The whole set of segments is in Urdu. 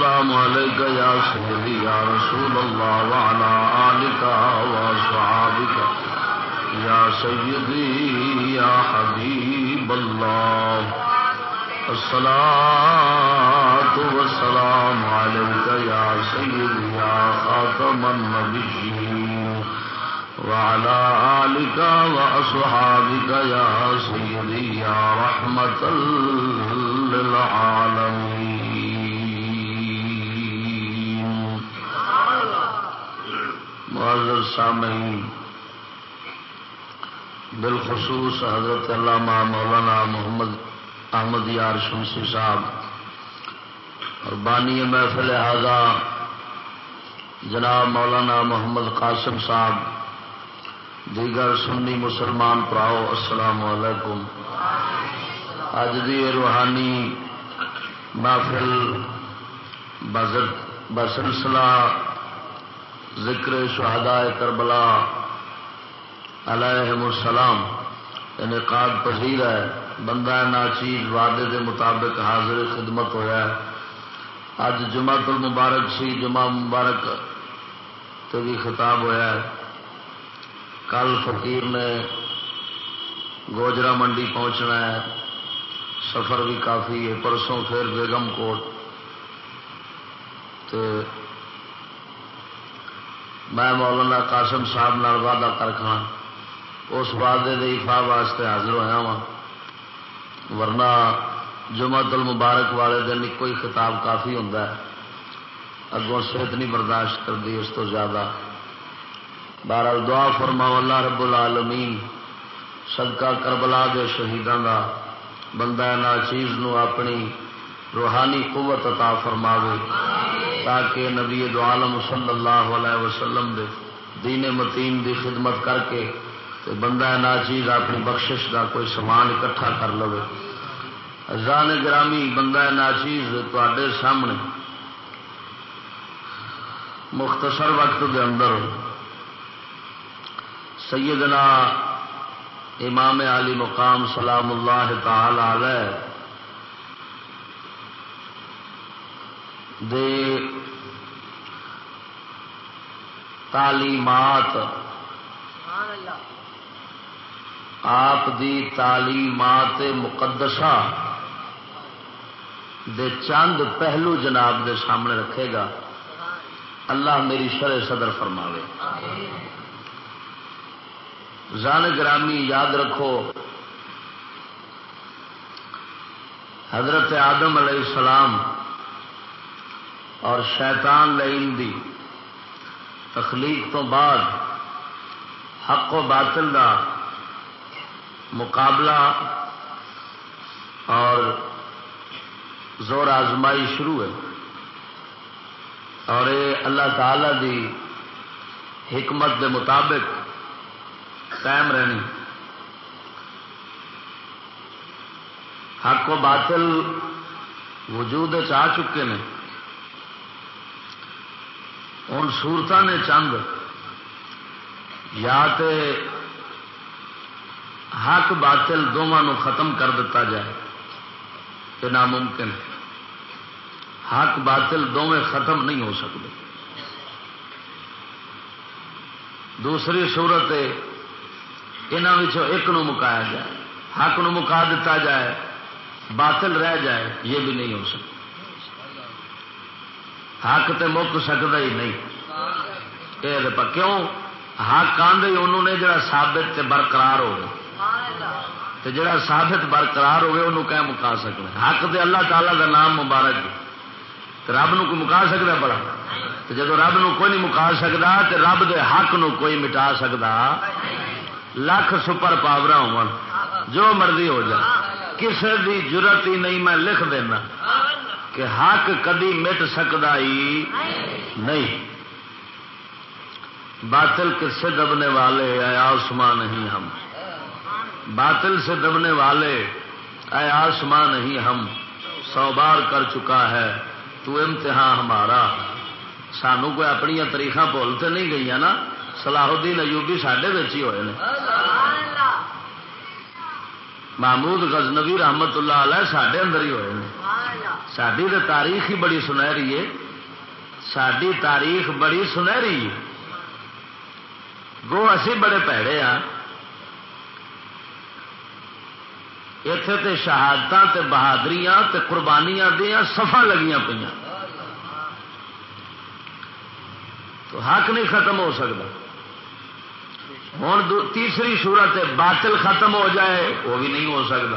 السلام علیکہ یا سیدی یا رسول اللہ وعلا آلکہ وصحابکہ یا سیدی یا حبیب اللہ الصلاة سلام علیکہ یا سیدی یا خاتم النبیین وعلى آلك وأصحابك يا سيدي، يا رحمة للعالمين. بالخصوص حضرت علامہ مولانا محمد احمد یار شمسی صاحب اور بانی محفل اعضا جناب مولانا محمد قاسم صاحب، دیگر سنی مسلمان پراؤ، السلام علیکم۔ اج دی روحانی محفل بسلسلہ ذکر شہداء کربلا علیہ السلام یعنی انعقاد پذیر ہے، بندہ ناچیز وعدے دے مطابق حاضر خدمت ہوا اج جمع المبارک، سی جمعہ مبارک تو بھی خطاب ہوا کل فقیر نے گوجرا منڈی پہنچنا ہے۔ سفر بھی کافی ہے، پرسوں پھر بیگم کوٹ۔ میں مولانا قاسم صاحب وعدہ کر اس وعدے کے افا واسطے حاضر ہوا وا ورنہ جمع تل مبارک والے دن ایک ہی خطاب کافی ہوں اگوں صحت نہیں برداشت کرتی اس تو زیادہ۔ بارہ دعا فرما اللہ رب العالمین، صدقہ کربلا دے شہیدان کا بندہ نا چیز نو اپنی روحانی قوت عطا فرماوے۔ تاکہ نبی دو عالم صلی اللہ علیہ وسلم دے دین متین دی خدمت کر کے تو بندہ نا چیز اپنی بخشش کا کوئی سامان اکٹھا کر لو زان گرامی بندہ نا چیز تے سامنے مختصر وقت دے اندر سیدنا امام علی مقام سلام اللہ تعالی علیہ دے تعلیمات۔ آپ دی تعلیمات مقدسہ دے چند پہلو جناب دے سامنے رکھے گا۔ اللہ میری شرح صدر فرماوے۔ زان گرامی یاد رکھو حضرت آدم علیہ السلام اور شیطان لئیم دی تخلیق تو بعد حق و باطل کا مقابلہ اور زور آزمائی شروع ہے۔ اور یہ اللہ تعالی دی حکمت دے مطابق قائم رہنی۔ حق و باطل وجود آ چکے ہیں ہوں سورت نے چند یا تے حق باطل دونوں ختم کر دیتا جائے تو ناممکن حق باطل دونیں ختم نہیں ہو سکتے۔ دوسری صورت یہاں ایک نو مکایا جائے، حق نو مکا دیتا جائے، باطل رہ جائے، یہ بھی نہیں ہو سکتا۔ حق تے مک سکتا ہی نہیں۔ یہ کیوں؟ حق آدھے انہوں نے جڑا ثابت تے برقرار ہو تے جڑا ثابت برقرار ہوگا انہوں کہ مکا سکنا حق تے اللہ تعالیٰ دا نام مبارک رب نو کوئی مکا سکتا بڑا؟ جب رب نو کوئی نہیں مکا سکتا تو رب دے حق نو کوئی مٹا سکتا لکھ سپر پاور ہو جو مرضی ہو جائے۔ کسی دی ضرورت ہی نہیں میں لکھ دینا۔ کہ حق کدی مٹ سکتا ہی نہیں۔ باطل کس سے دبنے والے، اے آسمان نہیں ہم۔ باطل سے دبنے والے، اے آسمان نہیں ہم۔ سو بار کر چکا ہے، تو امتحان ہمارا۔ سانو کوئی اپنی تاریخ بولتے نہیں گئی نا؟ سلاح الدین ایوبی سڈے ہی ہوئے محمود غزنوی رحمت اللہ علیہ سڈے اندر ہی ہوئے ساری تو تاریخ ہی بڑی سنہری ہے۔ ساری تاریخ بڑی سنہری ہے۔ گو اسی بڑے پیڑے ہاں اتے تے شہادت تے بہادریاں تے قربانیاں دیا سفا لگیاں پہ تو حق نہیں ختم ہو سکتا۔ ہوں تیسری صورت باطل ختم ہو جائے وہ بھی نہیں ہو سکتا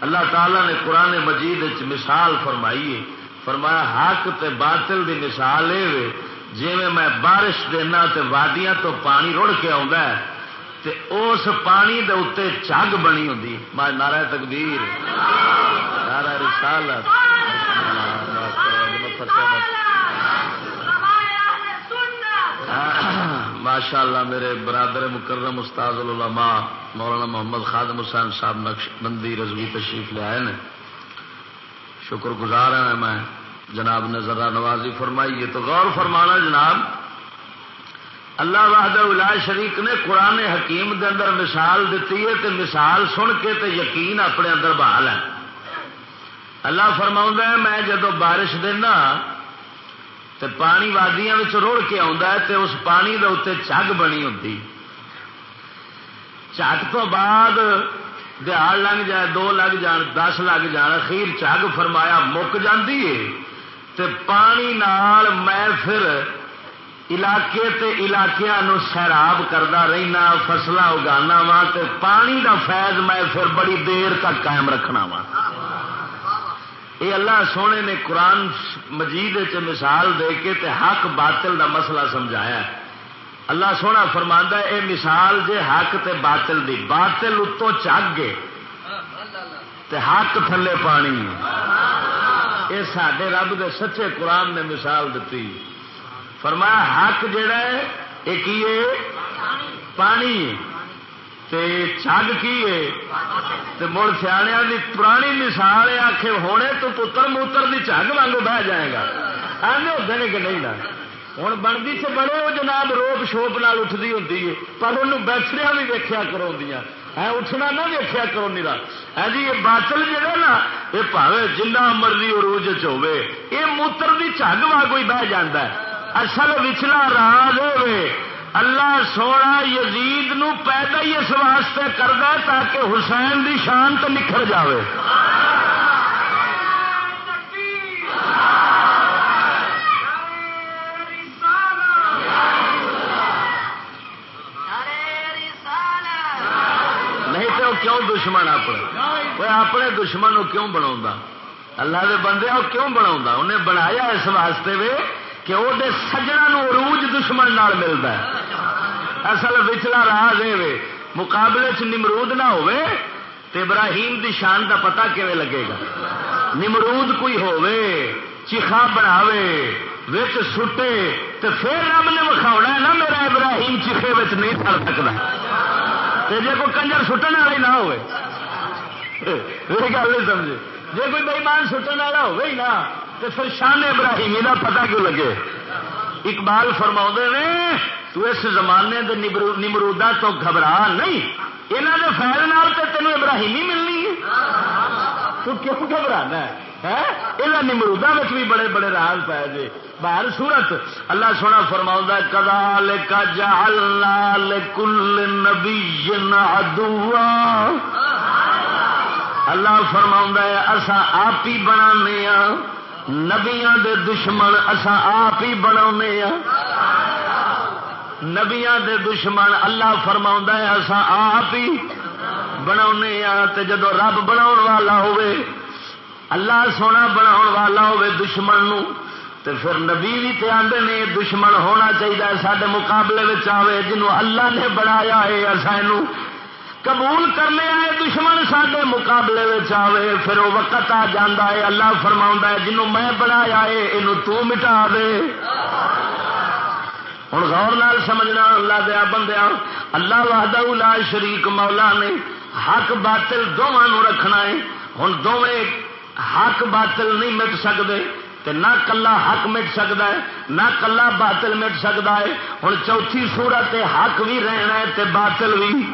اللہ تعالیٰ نے قرآن مجید مثال فرمائی ہے فرمایا حق تے باطل دی مثال یہ جی میں بارش دینا تے وادیاں تو پانی رڑ کے تے اس پانی دے اتنے چگ بنی ہوں میں نارا تقدیر نارا رسالت ماشاء اللہ میرے برادر مکرم استاد العلماء مولانا محمد خادم حسین صاحب نقش بندی رضوی تشریف لے آئے شکر گزار ہیں میں جناب نے ذرا نوازی فرمائی ہے تو غور فرمانا جناب، اللہ وحد الا شریک نے قرآن حکیم دے اندر مثال دیتی ہے تے مثال سن کے تے یقین اپنے اندر بحال ہے۔ اللہ فرما ہے، میں جدو بارش دینا تے پانی وادیاں روڑ کے تے اس پانی دے اتنے چگ بنی ہوتی چگ تو بعد دیہڑ لگ جائے، دو لگ جان، دس لگ جان، اخیر چگ فرمایا مک جاتی ہے تے پانی نال میں پھر علاقے تے علاقیاں نو سیراب کرتا رہنا فصل اگانا وا، تے پانی دا فیض میں پھر بڑی دیر تک قائم رکھنا وا۔ یہ اللہ سونے نے قرآن مجید مثال دے کے تے حق باطل دا مسئلہ سمجھایا ہے۔ اللہ سونا فرما اے مثال جے حق تے باطل دی، باطل اتوں چگ گے تے حق تھلے پانی۔ یہ سڈے رب دے سچے قرآن نے مثال دیتی فرمایا، حق جڑا ہے یہ کی پانی چگ کی ہے؟ مڑ سیا پرانی مثال ہے آخ ہونے تو پتر موتر کی چگ وگوں بہ جائے گا۔ آدھے ہوتے ہیں کہ نہیں نا؟ ہوں بنتی سے بڑے وہ جناب روپ شوپ نال اٹھتی ہوں پر انہوں بیٹھیا بھی ویخیا کرو ہے ہاں، اٹھنا نہ ویخیا کرو نیلا ہے ہاں جی یہ باطل جہا نا، یہ پاوے جنہ مرضی عروج چوے یہ موتر کی چگ واگ ہی بہ جا اصل وچلا راز ہوے اللہ سونا یزید نو پیدا ہی اس واسطے کرتا تاکہ حسین دی شان تو نکھر جائے نہیں تو کیوں دشمن اپنے؟ وہ اپنے دشمن کیوں بنا اللہ دے بندے وہ کیوں بنا انہیں بنایا اس واسطے وے کہ وہ سجنا عروج دشمن نال ملتا ہے۔ اصل وچلا راز یہ مقابلے چ نمرود نہ ہوئے تو ابراہیم دی شان دا پتا کیون لگے گا۔ نمرود کوئی ہووے، چیخا بناوے، وچ سٹے تو پھر رب نے وکھاؤ نا میرا ابراہیم چیخے نہیں سڑ سکتا۔ جی کوئی کنجر سٹن والا نہ ہوئے گل نہیں سمجھے۔ جی کوئی بےمان سٹن والا ہوگی تو پھر شان ابراہیمی کا پتا کیوں لگے؟ اقبال فرما نے، تو اس زمانے کے نمرودا تو گھبرا نہیں۔ یہاں کے فیل نال تو تینوں ابراہیمی ملنی ہے۔ تو کیوں گھبرانا ہے؟ یہ نمرودا بھی بڑے بڑے راز پائے جی باہر سورت، اللہ سونا فرما کدال کا جال کل نبی ادوا اللہ فرما اصا آپ ہی بنا ہاں۔ نبیا دے دشمن اصا آپ ہی بنا نبیا دے دشمن اللہ فرما اصا آپ ہی بنا جدو رب بنا والا ہوئے اللہ سونا بنا والا ہوئے دشمن نو، تے پھر نبی بھی تے آدھے نے دشمن ہونا چاہیے سارے مقابلے آئے جنہوں اللہ نے بنایا ہے اصا قبول کرنے آئے دشمن سڈے مقابلے آئے پھر وہ وقت آ جا ہے، اللہ فرما ہے، جنوں میں بنایا ہے یہ تو مٹا دے۔ ہوں غور نال سمجھنا، اللہ دیا بندیا، اللہ وحدہ لا شریک مولا نے حق باطل دونوں رکھنا ہے۔ ہوں دونیں حق باطل نہیں مٹ سکتے نہ کلا حق مٹ سکتا ہے، نہ کلا باطل مٹ سکتا ہے۔ ہوں چوتھی سورت حق بھی رہنا ہے، تے باطل بھی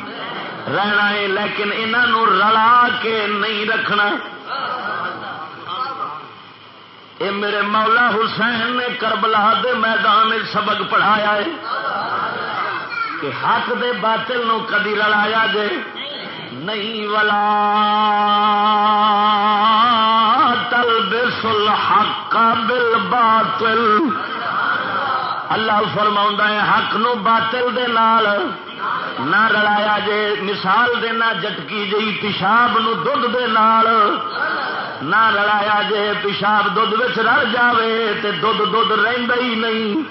رہنا ہے، لیکن انہوں رلا کے نہیں رکھنا۔ اے میرے مولا حسین نے کربلا دے میدان سبق پڑھایا ہے کہ حق دے باطل نو کدی رلایا جے نہیں۔ ولا الحق بالباطل۔ اللہ فرما ہے، حق نو باطل دے نال نہ رلایا جے، مثال دینا، جٹکی جی پیشاب نو دھد دے نال۔ نہ رلایا جے، پیشاب دھد رل جاوے تے دھد دھد رہی نہیں۔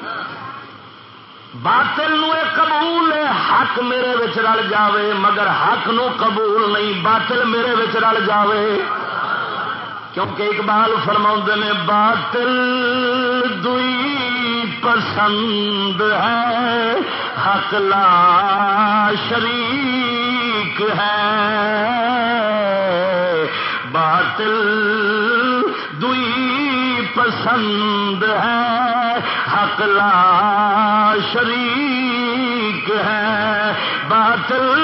باطل نو قبول حق میرے رل جاوے، مگر حق نو قبول نہیں، باطل میرے رل جاوے۔ کیونکہ اقبال فرما نے، باطل دئی پسند ہے، حق لا شریک ہے۔ باطل دئی پسند ہے، حق لا شریک ہے۔ باطل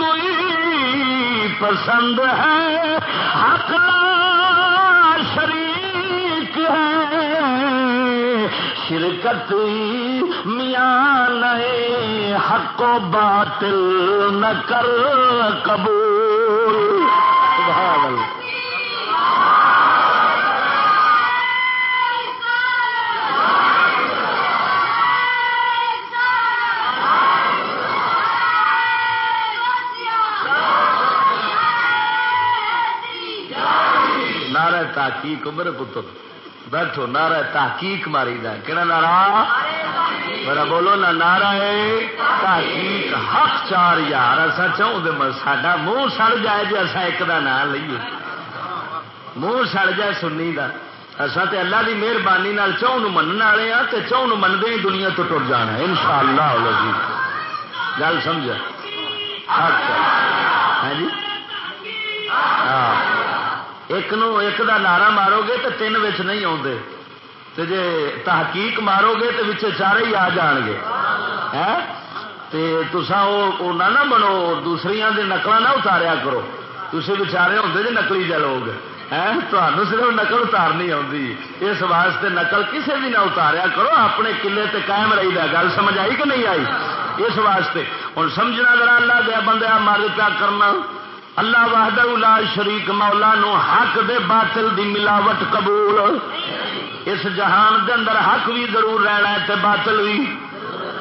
دئی پسند ہے، حق شریک شرکت میاں نئے حق و باطل نہ کر قبول۔ تحقیق میرے پتر۔ بیٹھو، نعرہ تحقیق ماری دا کہنا نارا میرا بولو نا، نعرہ ہے تحقیق، حق چار یار اصا چاہوں ساڈا منہ سڑ جائے جی اصا ایک دا نام لیے منہ سڑ جائے سنی دا۔ اصا تے اللہ دی مہربانی چون من والے ہاں تے چون منگے ہی دنیا تو ٹر جانا ان شاء اللہ گل سمجھا؟ حق ہے۔ ہاں جی؟ ہاں۔ ایک نو ایک دا نعرہ مارو گے تو تین بچ نہیں آتے تے جے تحقیق مارو گے تو بچے چارے ہی آ جان گے۔ تسا وہ نہ بنو دوسری نقل نہ اتاریا کرو۔ تھی بچارے ہوتے جی نقلی جہ لوگ تمہیں صرف نقل اتارنی آتی اس واسطے نقل کسی بھی نہ اتاریا کرو اپنے کلے تے قائم رہی دا۔ گل سمجھ آئی کہ نہیں آئی؟ اس واسطے۔ ہوں سمجھنا ذرا اللہ دیا بندہ مرد پیا کرنا۔ اللہ وحدہ لا شریک مولا نو حق دے باطل دی ملاوٹ قبول۔ اس جہان دے اندر حق بھی ضرور رہنا ہے تے باطل بھی۔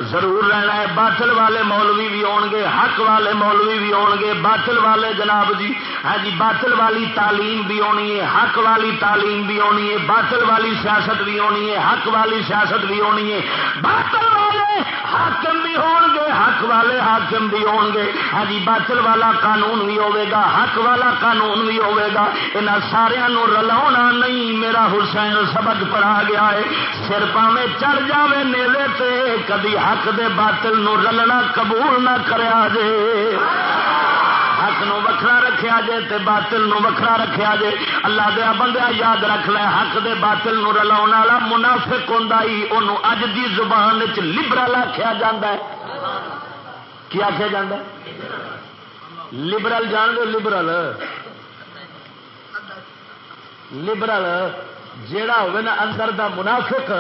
ضرور رہنا ہے۔ باطل والے مولوی بھی آن گے، حق والے مولوی بھی آن گے۔ باطل والے جناب جی ہاں جی باطل والی تعلیم بھی آنی ہے، حق والی تعلیم بھی آنی ہے، باطل والی سیاست بھی آنی ہے، حق والی سیاست بھی آنی ہے۔ باطل والے حاکم بھی ہون گے، حق والے حاکم بھی ہون گے۔ ہاں جی باطل والا قانون بھی ہوے گا، حق والا قانون بھی ہوے گا۔ یہاں سارا رلا نہیں، میرا حسین سبق پڑھا گیا ہے۔ سر پاوے چڑھ جائے نیلے تے، کدی حق دے باطل نو رلنا قبول نہ کریا جے۔ حق نو وکھرا رکھیا جے تے باطل نو وکھرا رکھیا جے۔ اللہ دیا بندہ یاد رکھ لے، حق دے باطل نو رلا والا منافق ہوں انہوں اج دی زبان چ لبرل آخیا جا کی آخیا جا لبرل جان دو لبرل۔ لبرل۔ جیڑا ہوئے نا اندر دا منافق،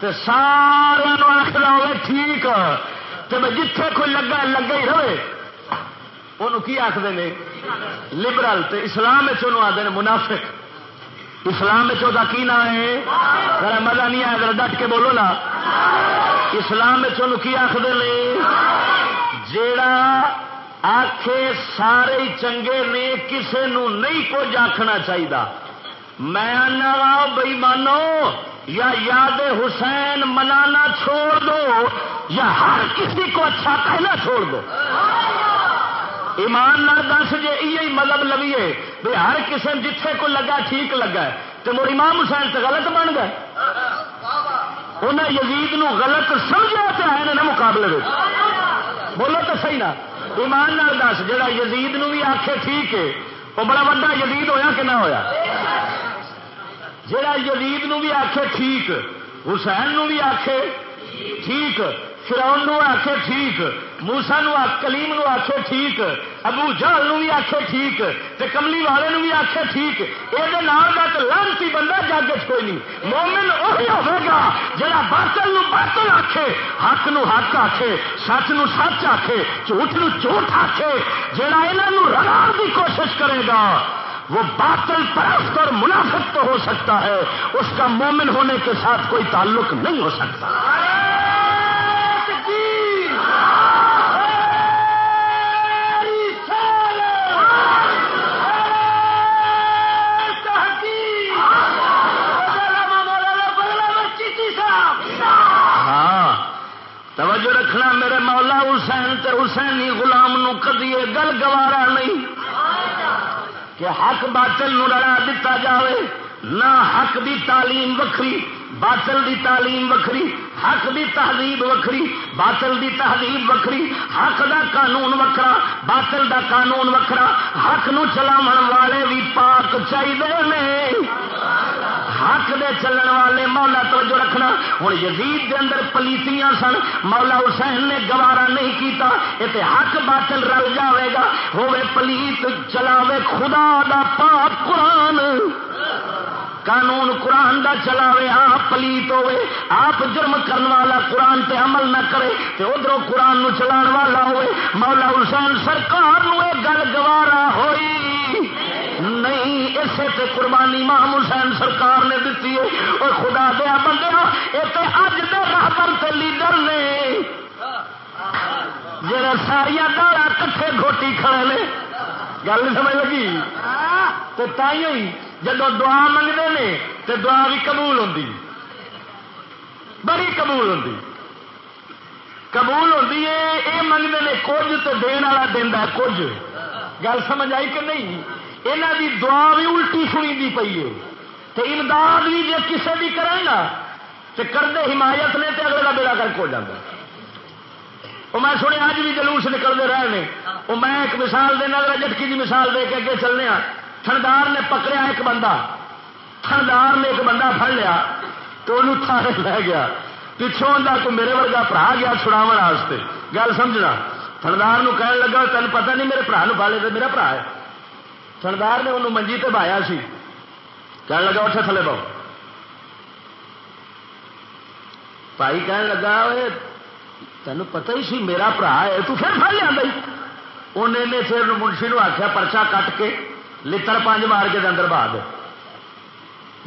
تے سارے آخر ہوئے ٹھیک، تے جتھے کوئی لگا لگا ہی رہے۔ انہوں کی آخر نے؟ لبرل، تے اسلام آتے منافق۔ اسلام کی نام ہے؟ ذرا مزہ نہیں آیا، ذرا ڈٹ کے بولو نا۔ اسلام کی آخر نے؟ جیڑا آخے سارے چنگے نے، کسے نو نہیں کچھ آخنا چاہیے میں آنا بئی مانو یا یاد حسین منانا چھوڑ دو، یا ہر کسی کو اچھا کہنا چھوڑ دو۔ ایمان نہ دس جی یہ مذہب لویے بھی ہر کسی جتھے کو لگا ٹھیک لگا تو مڑ امام حسین تو غلط بن گئے۔ انہیں یزید نو غلط سمجھا تو ہے نا مقابلے میں بولو تو صحیح نا۔ ایمان دس جا یزید نو بھی آخے ٹھیک ہے وہ بڑا وا یزید ہویا کہ نہ ہویا؟ جہا یزید نو بھی آخے ٹھیک، حسین نو بھی آخے ٹھیک فراؤن آخے ٹھیک موسا کلیم نو آخے ٹھیک، ابو جہل نو بھی آخے ٹھیک، تے کملی والے نو بھی آخے ٹھیک۔ یہ تو لانتی بندہ جگ کوئی نہیں۔ مومن وہی ہوگا جہاں باطل نو باطل آخے حق نو حق آخے سچ نو سچ آخے جھوٹ نو جھوٹ آخے جہاں یہاں رلا کی کوشش کرے گا، وہ باطل پرست اور منافق تو ہو سکتا ہے۔ اس کا مومن ہونے کے ساتھ کوئی تعلق نہیں ہو سکتا۔ میرے حسین تے حسینی غلام نو کدی گل گوارا نہیں کہ حق باطل نو لڑا دتا جاوے، نہ حق دی تعلیم وکری باطل دی تعلیم وکری حق دی تہذیب وکری باطل دی تہذیب وکری حق دا قانون وکرا باطل دا قانون وکرا حق نو چلاو والے بھی پاک چاہیے حق دے چلن والے مولا توجہ رکھنا۔ ہوں یزید دے اندر پلیتیاں سن، مولا حسین نے گوارا نہیں کیتا یہ حق باطل رل جاوے گا۔ ہوے پلیت چلاوے خدا دا پاک قرآن۔ قانون قرآن دا چلاوے، آپ پلیت ہوے آپ جرم کرن والا قرآن تے عمل نہ کرے، تے ادھر قرآن نو چلان والا ہوئے مولا حسین سرکار نو گل گوارا ہوئی۔ نہیں اسے تے قربانی ماہ حسین سرکار نے دیتی ہے۔ اور خدا دیا بندے یہ اج دے راہبر تے لیڈر نے۔ جڑے ساریا دالا کٹھے گھوٹی کھڑے نے۔ گل نہیں سمجھ لگی؟ تو تھی جب دعا منگتے ہیں تو دعا بھی قبول ہوتی بڑی قبول ہوتی قبول ہوتی ہے یہ منگتے ہیں کچھ تو دن والا دینا کچھ۔ گل سمجھ آئی کہ نہیں؟ یہاں دی دعا بھی الٹی سنی دی پی ہے۔ تو امداد بھی جی کسی بھی کرے گا تو کردے حمایت نے تو اگلے کا بیڑا کر ہو جاتا وہ میں سنیا اج بھی جلوس نکلتے رہے ہیں وہ میں ایک مثال دینا جٹکی کی جی مثال دے کے اگے چلنے ہاں۔ تھندار نے پکڑیا ایک بندہ۔ تھندار نے ایک بندہ پڑ لیا تو انہوں تھانے لے گیا۔ پچھوں کو میرے ورگا برا گیا چھڑاو گل سمجھنا، تھندار کہنے لگا تین پتہ نہیں میرے برا پالے تو میرا برا ہے۔ سردار نے انہوں منجی تے بایا سی۔ کہنے لگا اٹھے تھلے بہو۔ بھائی کہنے لگا تین پتہ ہی سی، میرا برا ہے، تو پھر پڑ لیا بھائی انہیں نے پھر منشی نو آخیا پرچا کٹ کے لڑ پانچ مار کے اندر بہا دے۔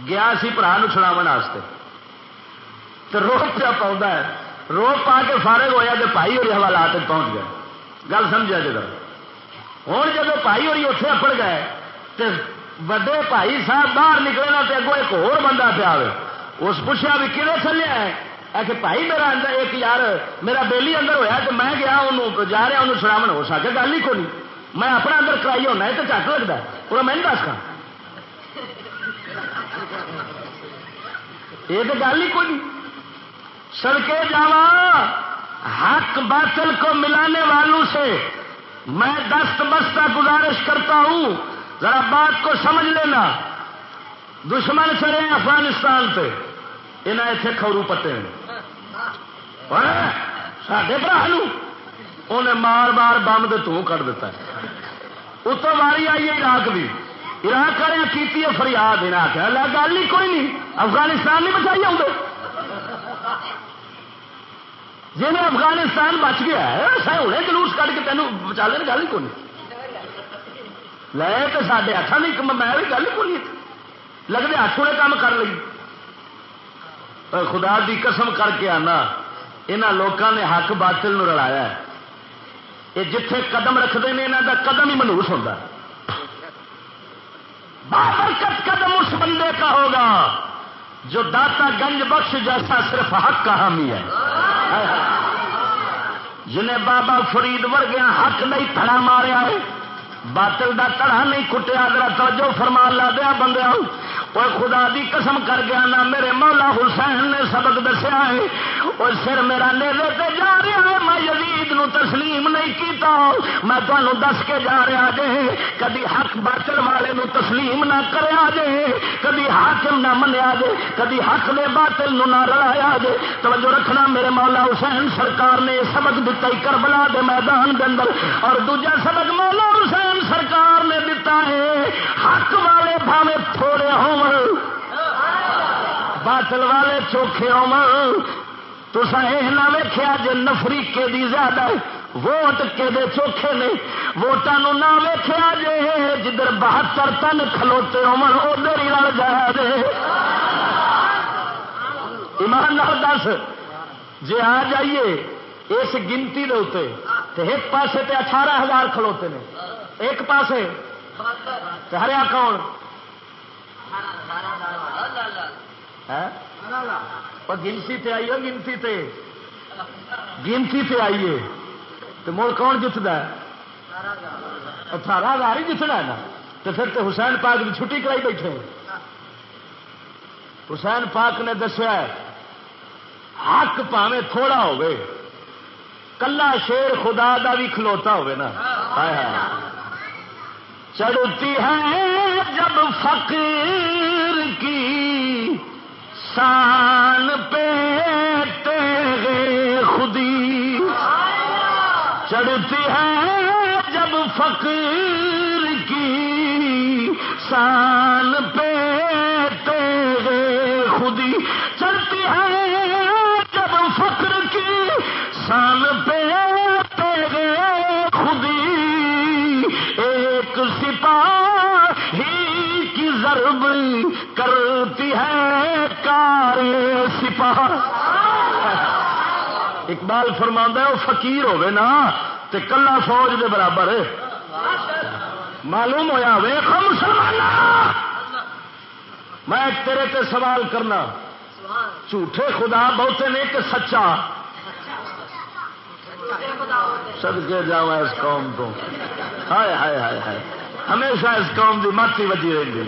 گیا سی برا چھڑاو تو روپ پیا پاؤں روپ پا کے فارغ ہوا تو بھائی اور حوالات پہنچ گیا۔ گل سمجھا جگہ جی ہوں جب بھائی ہوئی اتے اپڑ گئے تو وڈے بھائی صاحب باہر نکلے نا تو اگوں ایک اور بندہ پیا اس پوچھا بھی کھے چلے ہے کہ بھائی میرا اندر ایک یار میرا بیلی اندر ہویا تو میں گیا انہوں جا رہا انہوں چھڑاو ہو سکے، گل ہی کو نہیں۔ میں اپنا اندر کرائی ہونا ہے تو چٹ لگتا ہے۔ پورا میں نہیں دس یہ تو گل ہی کوئی نہیں۔ سڑکے جاوا حق باطل کو ملانے والوں سے میں دست بستہ گزارش کرتا ہوں، ذرا بات کو سمجھ لینا۔ دشمن چڑے افغانستان پہ انہیں اتنے خورو پتے سڈے برا انہیں مار مار بم دے تو کر دیتا ہے۔ اتوں ماری آئی ہے عراق بھی عراق کرے کی فریاد انہیں آخیا گل ہی کوئی نہیں، افغانستان نہیں بچائی آؤں جی میں افغانستان بچ گیا ہے ہوں جلوس کٹ کے تینوں بچا لیں گل ہی کون لے تو سارے ہاتھوں میں بھی گل ہی کون لگتے ہاتھ نے کام کر لی خدا دی قسم کر کے آنا یہاں لوگوں نے حق باطل نو رلایا ہے۔ یہ جتھے قدم رکھتے ہیں یہاں کا قدم ہی منوس ہوتا بابرکت قدم اس بندے کا ہوگا۔ جو داتا گنج بخش جیسا صرف حق کا حامی ہے۔ جنہیں بابا فرید ورگیا حق نہیں تھڑا ماریا ہے باطل دا تڑا نہیں کٹیا۔ ذرا توجہ فرمان لا دیا بندے اور خدا دی قسم کر گیا نا میرے مولا حسین نے سبق دسیا ہے اور سر میرا نیلے تے جا رہا ہے میں یزید نو تسلیم نہیں کیتا میں تمہوں دس کے جا رہا جے کدی حق باطل والے نو تسلیم نہ کریا جے کدی حاکم نہ منیا جے کدی حق نے باطل نو نہ رلایا جے توجہ رکھنا میرے مولا حسین سرکار نے سبق دتا ہی کربلا دے میدان دے اندر اور دوجا سبق مولا حسین سرکار نے دتا ہے حق والے بھاوے تھوڑے باطل والے چوکھے تصا یہ نہ ویخیا جی نفریقے دی زیادہ ووٹ کے دے چوکھے نے। ووٹان نہ ویخیا جی جدھر بہتر تن کھلوتے ادھر ہی رل جایا جے। ایمان دس। جی آ جائیے اس گنتی دے ایک پاسے تے اٹھارہ ہزار کھلوتے نے। ایک پاسے ہریا کون؟ ہاں؟ گنتی تے آئیے، گنتی تے۔ گنتی تے آئیے۔ تو مڑ کون جتنا اٹھارہ ہزار ہی جتنا ہے نا۔ تو پھر تو حسین پاک کی چھٹی کرائی بیٹھے۔ حسین پاک نے دسیا حق پاوے تھوڑا ہوگی کلا شیر خدا دا بھی کھلوتا ہوگا نا۔ ہائے ہائے۔ چڑھتی ہے جب فقیر کی شان پہ تیرے خودی۔ چڑھتی ہے جب فقیر کی شان پہ تیرے خودی۔ چڑھتی ہے جب فقر کی شان پہ ہے سپاہ۔ اقبال فرما وہ فقیر ہوے نا تو کلا فوج کے برابر معلوم ہوا ویخو مسلمان میں تیرے تے سوال کرنا۔ جھوٹے خدا بہتے نے کہ سچا؟ سد کے جا اس قوم تو۔ ہائے ہائے ہائے ہائے۔ ہمیشہ اس قوم کی ماتی وجی رہی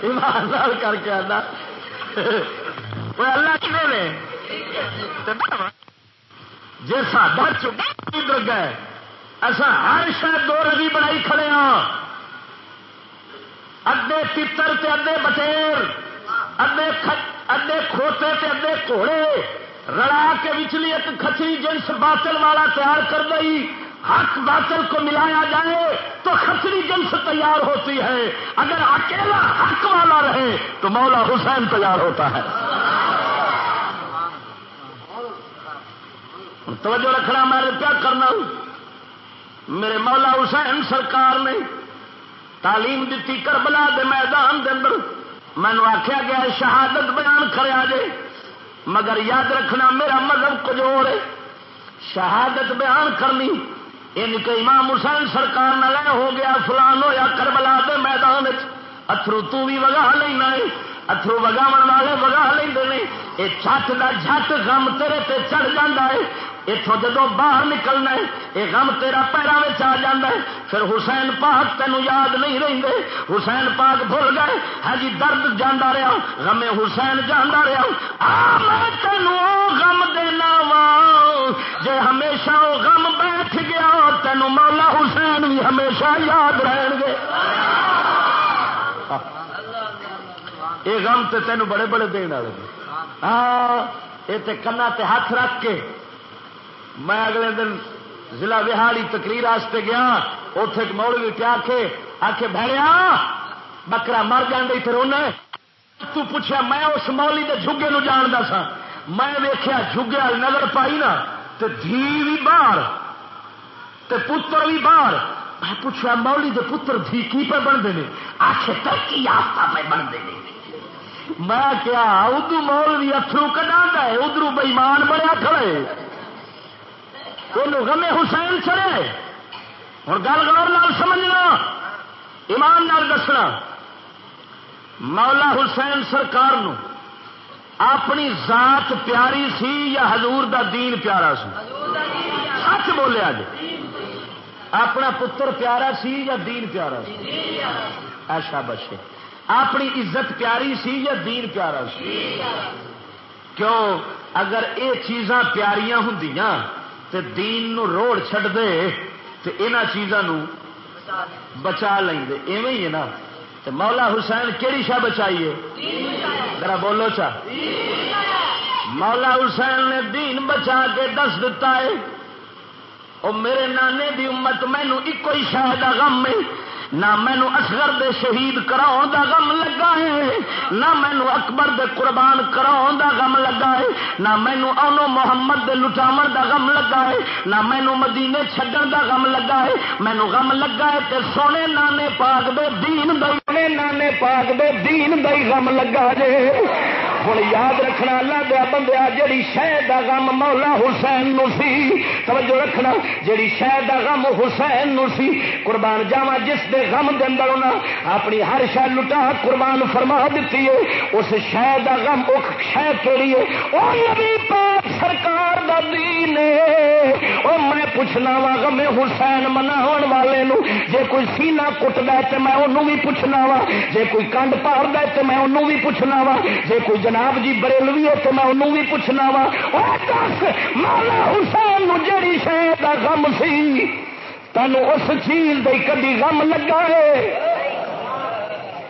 ایماندار کر کے آنا۔ وہ اللہ کھے نے جی ساڈا چکر گئے ایسا ہر شاید دو روی بنائی کھڑے ہاں۔ ادے تیتر تے ادے بٹیر ادے ادے کھوتے تے ادے گھوڑے۔ رڑا کے وچلی ایک کچری جنس باطل والا تیار کر گئی حق باطل کو ملایا جائے تو خطری جنس تیار ہوتی ہے۔ اگر اکیلا حق والا رہے تو مولا حسین تیار ہوتا ہے۔ توجہ رکھنا، میں نے کیا کرنا؟ میرے مولا حسین سرکار نے تعلیم دیتی کربلا دے میدان دے اندر۔ مینو آخیا گیا شہادت بیان کریا جائے مگر یاد رکھنا، میرا مذہب کجور ہے۔ شہادت بیان کرنی ان کے امام حسین سرکار نلے ہو گیا، فلان ہوا کربلا دے میدان اترو تو بھی وگا لینا ہے اترو وگاو والے وگا لیں یہ چھت کا جھٹ غم تیرے تے چڑھ جا ہے۔ اتوں جدو باہر نکلنا ہے یہ غم تیرا پیروں میں آ جا ہے۔ پھر حسین پاک تینوں یاد نہیں رہتے حسین پاک بھول گئے۔ ہے ہاں جی درد جانا رہا۔ غم حسین جانا رہا۔ میں تینوں غم دینا وا۔ جے ہمیشہ وہ غم بیٹھ گیا تینوں مولا حسین بھی ہمیشہ یاد رہن گے۔ یہ غم تے تینوں بڑے بڑے دن والے۔ ہاں یہ کنا ہاتھ رکھ کے میں اگلے دن ضلع بہاڑی تقریر واسطے گیا اتے ایک موڑ بھی پیا کے آ کے بہڑیا بکرا مر جانے پھر انہیں تو پوچھا میں اس مولی کے جگے نو جانتا سا میں ویخیا جگے والی نظر پائی نا تو دھی بھی باہر، تے پتر بھی باہر۔ میں پوچھا مولی دے پتر دھی کی پہ بنتے ہیں آخر ترقی یافتہ پہ بنتے ہیں میں کیا ادو مول بھی اترو کٹا ہے ادھر بئیمان بڑا کھڑے غم حسین چڑے ہوں گل غور نال سمجھنا، ایمان نال دسنا۔ مولا حسین سرکار نو اپنی ذات پیاری سی یا حضور دا دین پیارا سی؟ سچ بولیا جی اپنا پتر پیارا سی یا دین پیارا سی؟ ایسا بچے اپنی عزت پیاری سی یا دین پیارا سی؟ کیوں؟ اگر یہ چیزاں پیاریاں ہوں تے دین نو روڑ چھڑ دے تے اینا چیزاں نو بچا لیں دے ایویں ہی ہے نا۔ تے مولا حسین کیڑی شاہ بچائیے ذرا بولو چا۔ مولا حسین نے دین بچا کے دس دتا ہے۔ او میرے نانے دی امت مینو ایک ہی شاہ غم ہے۔ نہ مینو اصغر دے شہید کراؤ دا غم لگا ہے، نہ مینو اکبر دے قربان کراؤ دا غم لگا ہے، نہ مینو اونو محمد دے لٹاو دا غم لگا ہے، نہ مینو مدینے چھڈن دا غم لگا ہے۔ مینو غم لگا ہے تے سونے نانے پاک دے دین دے نانے پاک دے دین دے غم لگا جے ہوں یاد رکھنا اللہ دیا بندیا جیڑی شہ کا غم مولا حسین نو سی۔ توجہ رکھنا، جیڑی شہ کا غم حسین نو سی۔ قربان جاوا جس دے غم دے اندر انہاں اپنی ہر شہ لٹا قربان فرما دیتی ہے۔ اس شہ کا غم وہ شہ کہڑی ہے؟ وہ نبی پاک سرکار دا دین او میں پوچھنا وا غم حسین مناو والے نو۔ جے کوئی سینہ کٹ دے تے میں انہوں بھی پوچھنا وا جے کوئی کنڈ پار دے تے میں انہوں بھی پوچھنا وا جے کوئی جناب جی بریلوی ہے تو میں انہوں بھی پوچھنا وا۔ دس، مولا حسین جیڑی شہر کا غم سی تین اس چیز دے کدی غم لگا ہے۔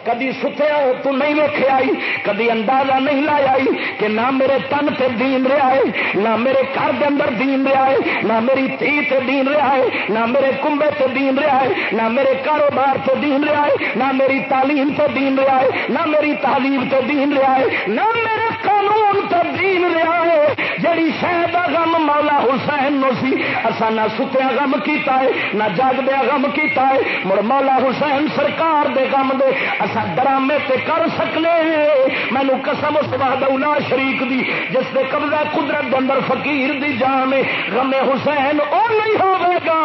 کدی ستیا تو نہیں ویخیا آئی، کدی اندازہ نہیں لایا کہ نہ میرے تن سے دین رہا ہے، نہ میرے گھر کے اندر دین رہا ہے، نہ میری تھی سے دین رہا ہے، نہ میرے کنبے سے دین رہا ہے، نہ میرے کاروبار سے دین رہا ہے، نہ میری تعلیم سے دین رہا ہے، نہ میری تعلیم سے دین رہا ہے، نہ میرے قانون سے دین رہا ہے۔ جڑی شہد غم مولا حسین نو سی اصا نہ ستیا غم کیتا ہے، نہ جاگدیا غم کیتا ہے، مڑ مولا حسین سرکار دے غم دے اصا ڈرامے تے کر سکنے مینو قسم اس وحدہ شریک دی، جس نے قبضہ قدرت اندر فقیر دی جان غم حسین او نہیں ہوے گا۔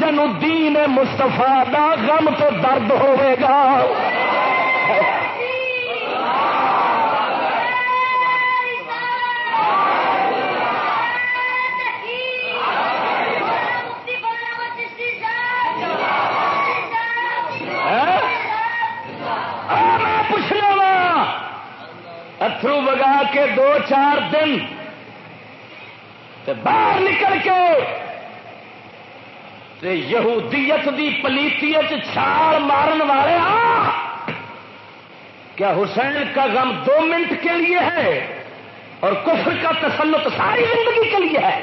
جنو دین مصطفیٰ دا غم تو درد ہوے گا۔ اترو بگا کے دو چار دن باہر نکل کے یہودیت دی پلیتیت چھال مارن والے آ! کیا حسین کا غم دو منٹ کے لیے ہے اور کفر کا تسلط ساری زندگی کے لیے ہے؟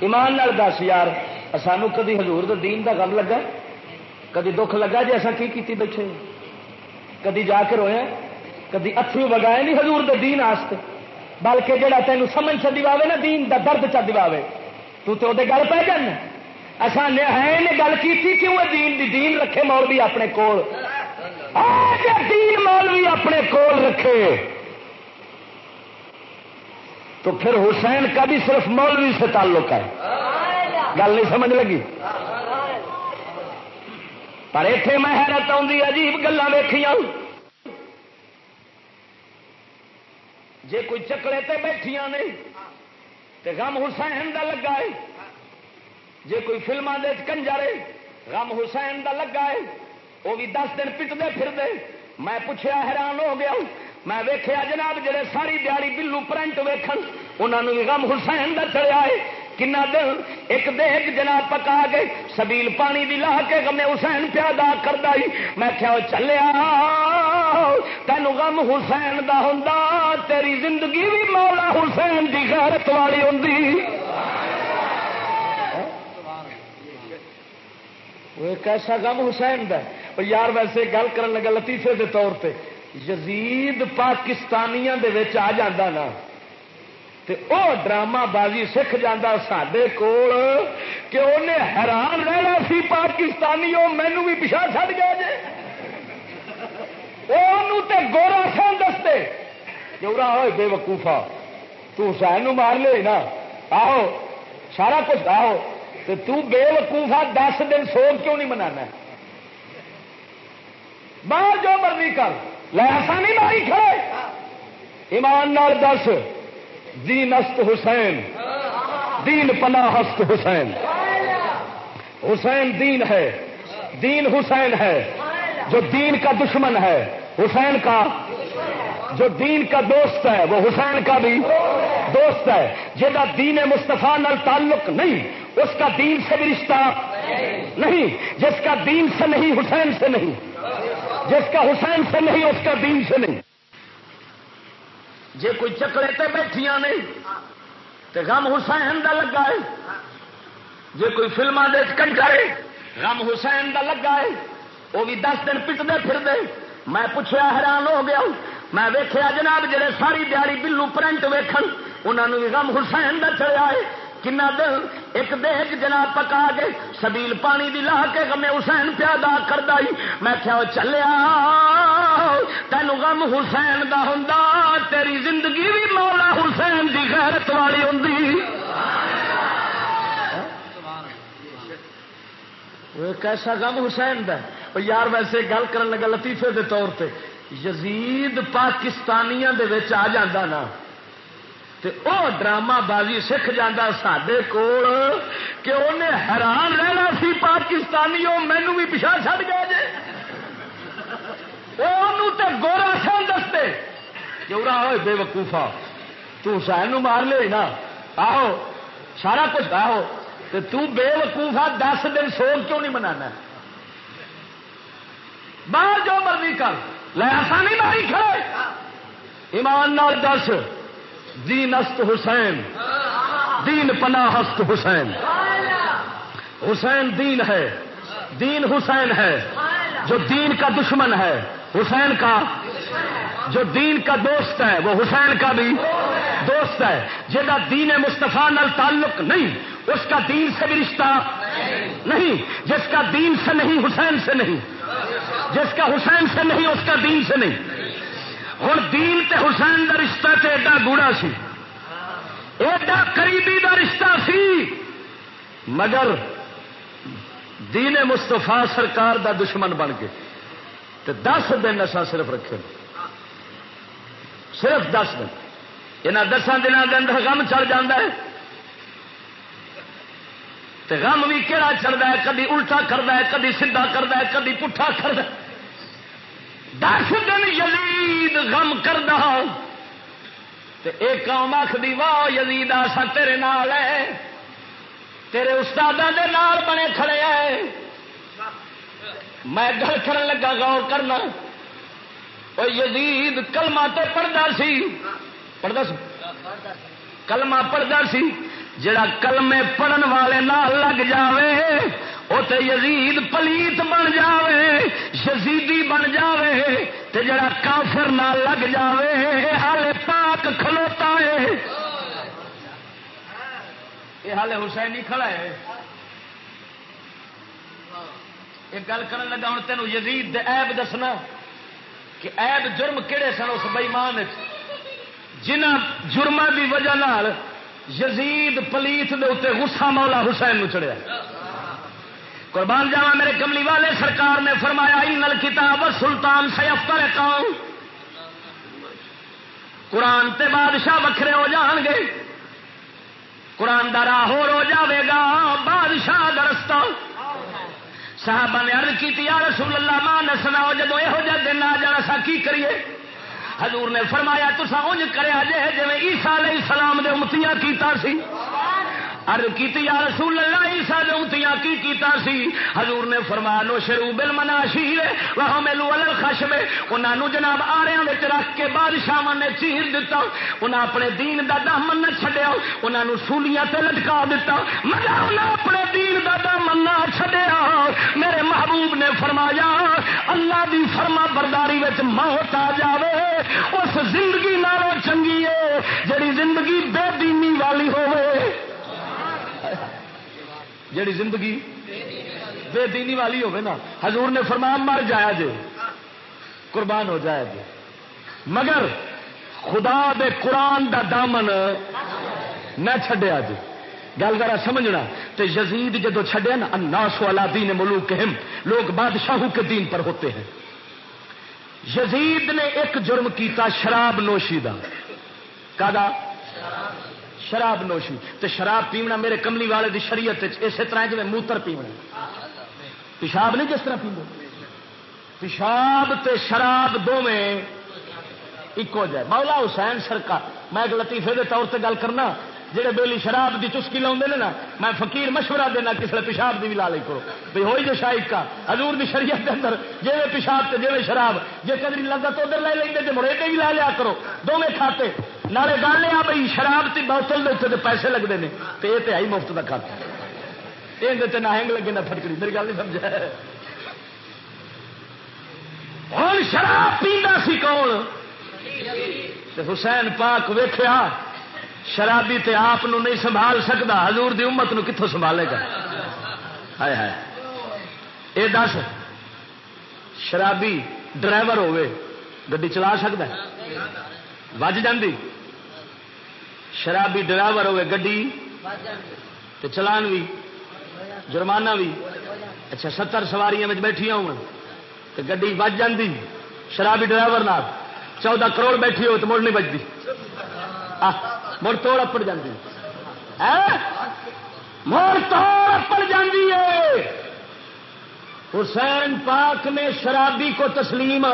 ایمان نال دس یار سانو کدی حضور دین دا غم لگا؟ کدی دکھ لگا جی اصا کی کیتی بیٹھے کدی جا کے رویا کدی اترو وگائے نہیں حضور دے دین آستے۔ بلکہ جڑا تین سمجھ چ دے نا دین دا درد چ دے تو تے وہ گل پہ جانا۔ اصا ہے نے گل کی کیوں دین دی؟ دین رکھے مولوی اپنے کول۔ دین مولوی اپنے کول رکھے۔ تو پھر حسین کا بھی صرف مولوی سے تعلق ہے۔ گل نہیں سمجھ لگی؟ پر اتے میں حیرت آئی عجیب گلیں ویخیا جے کوئی چکلے تے بیٹھیاں نے، تے غم حسین دا لگا ہے۔ جے کوئی فلما دے کنجر غم حسین دا لگا ہے۔ وہ بھی دس دن پٹتے پھر دے میں پوچھا حیران ہو گیا میں ویخیا جناب جڑے ساری دیہی بلو پرنٹ ویکھن انہوں بھی غم حسین دا چڑیا ہے۔ کنا دن ایک دیکھ جناب پکا گئے سبیل پانی دی لا کے غم حسین پیادا کرتا ہی میں کیا چلیا تین غم حسین دا ہوں تیری زندگی بھی مولا حسین دی غیرت والی ہوں کیسا غم حسین دا یار ویسے گل کر لگا لطیفے دے طور پہ یزید پاکستانیاں دے وچ آ جاندہ نا تے او ڈرامہ بازی سکھ جانا سڈے کول کہ انہیں حیران رہنا سی پاکستانی مینو بھی پچھا چڑ گیا جی تے گورا سن دستے۔ چورا ہوئے بے وقوفا تسین مار لے نا۔ آہو، سارا کچھ آہو تو تو بے وقوفا دس دن سوگ کیوں نہیں منانا باہر جو مرضی کر۔ لے ایسا نہیں ماری کھڑے۔ ایمان نال دس۔ دین است حسین۔ دین پناہ ہست حسین۔ حسین دین ہے۔ دین حسین ہے۔ جو دین کا دشمن ہے۔ حسین کا۔ جو دین کا دوست ہے، وہ حسین کا بھی دوست ہے۔ جہاں دین مستفا نال تعلق نہیں، اس کا دین سے بھی رشتہ نہیں۔ جس کا دین سے نہیں، حسین سے نہیں۔ جس کا حسین سے نہیں، اس کا دین سے نہیں۔ جے کوئی چکلے تے بیٹھیاں نہیں، تے غم حسین دا لگا ہے۔ جے کوئی فلما دے ہے، غم حسین دا لگا ہے۔ وہ بھی دس دن پٹتے پھرتے میں پوچھا حیران ہو گیا میں ویخیا جناب جڑے ساری دیہی بلو پرنٹ ویکھن انہوں بھی غم حسین دا چڑیا ہے۔ کنا دن ایک دیکھ جناب پکا کے سبیل پانی دی لا کے غم حسین پیادا کردا ہی میں کیا چلیا تین غم حسین دا ہوں تیری زندگی بھی مولا حسین دی غیرت والی ہوں کیسا غم حسین دا یار ویسے گل کرن لگا لطیفے دے طور پہ یزید پاکستانیاں دے وچ آ جاندہ نا تے او ڈرامہ بازی سکھ جانا سڈے کول کہ انہیں حیران رہنا سی پاکستانی مینو بھی پچھا چڑ گیا جی تے گورا سن دستے چورا ہوئے بے وقوفا تین مار لے نا۔ آہو، سارا کچھ آہو، تے تو بے وقوفا دس دن سوگ کیوں نہیں منانا؟ باہر جو مرضی کر۔ لے ایسا نہیں ماری کھڑے۔ ایمان نال دس۔ دین است حسین. دین پناہ ہست حسین. حسین دین ہے. دین حسین ہے. جو دین کا دشمن ہے، حسین کا. جو دین کا دوست ہے، وہ حسین کا بھی دوست ہے. جہاں دین مستفا نال تعلق نہیں، اس کا دین سے بھی رشتہ نہیں. جس کا دین سے نہیں، حسین سے نہیں. جس کا حسین سے نہیں، اس کا دین سے نہیں. ہوں دین تے حسین دا رشتہ تے ایڈا گوڑا سی۔ ایڈا قریبی دا رشتہ سی۔ مگر دین مستفا سرکار دا دشمن بن کے۔ تے دس دن اصا صرف رکھے۔ صرف دس دن۔ یہاں دسان دنوں کے اندر غم چڑھ جاتا ہے۔ تے غم بھی کہڑا چڑھتا ہے؟ کدی الٹا کرتا ہے، کدی سیدھا کرتا ہے، کدی پٹھا کرتا ہے۔ دس دن یزید غم کردا تے ایک قوم آخری واہ یزید، آسا تیرے نال ہے۔ تیرے استاد دے نال بنے کھڑے ہیں میں گل کر لگا، غور کرنا۔ وہ یزید، کلمہ تے پڑھتا سی۔ پڑھتا سی؟ کلمہ پڑھتا سی۔ جڑا کلمے پڑھن والے نال لگ جاوے تے یزید پلیت بن جاوے، یزیدی بن جاوے، تے جڑا کافر نہ لگ جاوے ہال پاک کھلوتا ہے۔ یہ ہال حسین کھڑا ہے۔ ایک گل کر لگا ہوں تینوں یزید ایب دسنا کہ ایب جرم کہڑے سن اس بئیمان جنہ جرم کی وجہ یزید پلیت دے اتنے غصہ مولا حسین چڑیا قربان جاوا میرے کملی والے، سرکار نے فرمایا نل کتاب سلطان سیفتر قوم. قرآن تے بادشاہ وکھرے ہو جان گے۔ قرآن دا راہ ہو جاوے گا، بادشاہ دا رستہ۔ صحابہ نے عرض کی یا رسول اللہ، ماں نسنا جدو یہ جہ دن آ جانا سا کی کریے؟ حضور نے فرمایا تو انج کرے جے جی عیسا علیہ السلام دے امتیاں کیتا سی۔ ارد کی یا رسول اللہ عیسا دمتیاں کی کیتا سی۔ حضور نے فرما نو شروع بل منا شیر وہ میلو الل خشم انہوں جناب آریا رکھ کے بادشاہ نے چیر دتا۔ انہیں اپنے دین دا دامن نہ چڈیا انہوں سولیاں تے لٹکا دتا۔ مگر انہیں اپنے دین دا دامن نہ چڈیا میرے محبوب نے فرمایا، اللہ دی فرما برداری وچ موت آ جاوے۔ اس زندگی نالوں چنگی ہے جڑی زندگی بے دینی والی ہوئے جیڑی زندگی بے دینی والی ہوگی نا، حضور نے فرمایا مر جایا جے، قربان ہو جائے جے۔ مگر خدا دے قرآن دا دامن نہ چڈیا جی گل ذرا سمجھنا تو یزید جدو چڈیا نا اناس والا دین ملوک لوگ بادشاہوں کے دین پر ہوتے ہیں۔ یزید نے ایک جرم کیتا شراب نوشی کا شراب نوشی تو شراب پیونا میرے کملی والے دی شریعت اسی طرح جی موتر پیونا پیشاب نہیں جس طرح پیو پیشاب تے شراب دونیں ایک ہو جائے مولا حسین سرکار، میں ایک لطیفے دے طور سے گل کرنا جہے بیلی شراب کی چسکی لاؤں نا، میں فقیر مشورہ دینا کسی پیشاب کی بھی لا لی کرو۔ بھائی ہوئی جو شاید کا، حضور دی شریعت کے اندر جی پیشاب سے جی شراب جی کدی لگا تو ادھر لے لیں مڑے بھی لا لیا کرو۔ دونوں کھاتے۔ نالے گل یہ بھائی شراب کی بوتل کے پیسے لگتے ہیں تو یہ تو آئی مفت کا کھاتا۔ یہ نہ ہینگ لگے نہ فٹکڑی میری گل نہیں سمجھا ہوں شراب پیتا سی کون؟ حسین پاک ویخیا شرابی تے آپ نہیں سنبھال سکتا حضور دی امت نو کتوں سنبھالے گا؟ ہائے ہائے۔ یہ دس، شرابی ڈرائیور ہوے گی چلا سکتا وج جی شرابی ڈرائیور ہوے گی چلان بھی جرمانہ بھی اچھا ستر سواریاں بیٹھی ہو گی بج جی شرابی ڈرائیور چودہ کروڑ بیٹھی ہو تو مڑ نہیں بجتی مڑ توڑ اپڑ جاتی مڑ توڑ اپڑ جاتی ہے حسین پاک نے شرابی کو تسلیم۔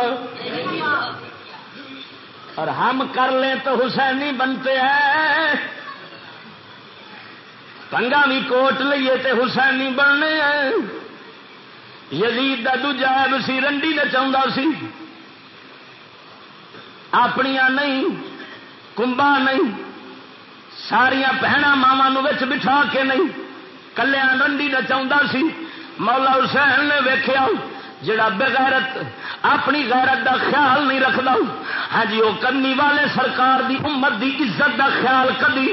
اور ہم کر لیں تو حسینی بنتے ہیں۔ پنگا بھی کوٹ لیے تو حسینی بننے ہیں۔ یزید کا دجاب سی، رنڈی نچا سی۔ اپنیا نہیں کمبا نہیں ساریا بہن ماوا بٹھا کے نہیں، کلیا رنڈی نچا سی۔ مولا حسین نے ویخیا جڑا بغیرت، اپنی غیرت دا خیال نہیں رکھتا ہاں جی وہ کرنی والے سرکار دی امت دی عزت دا خیال کدی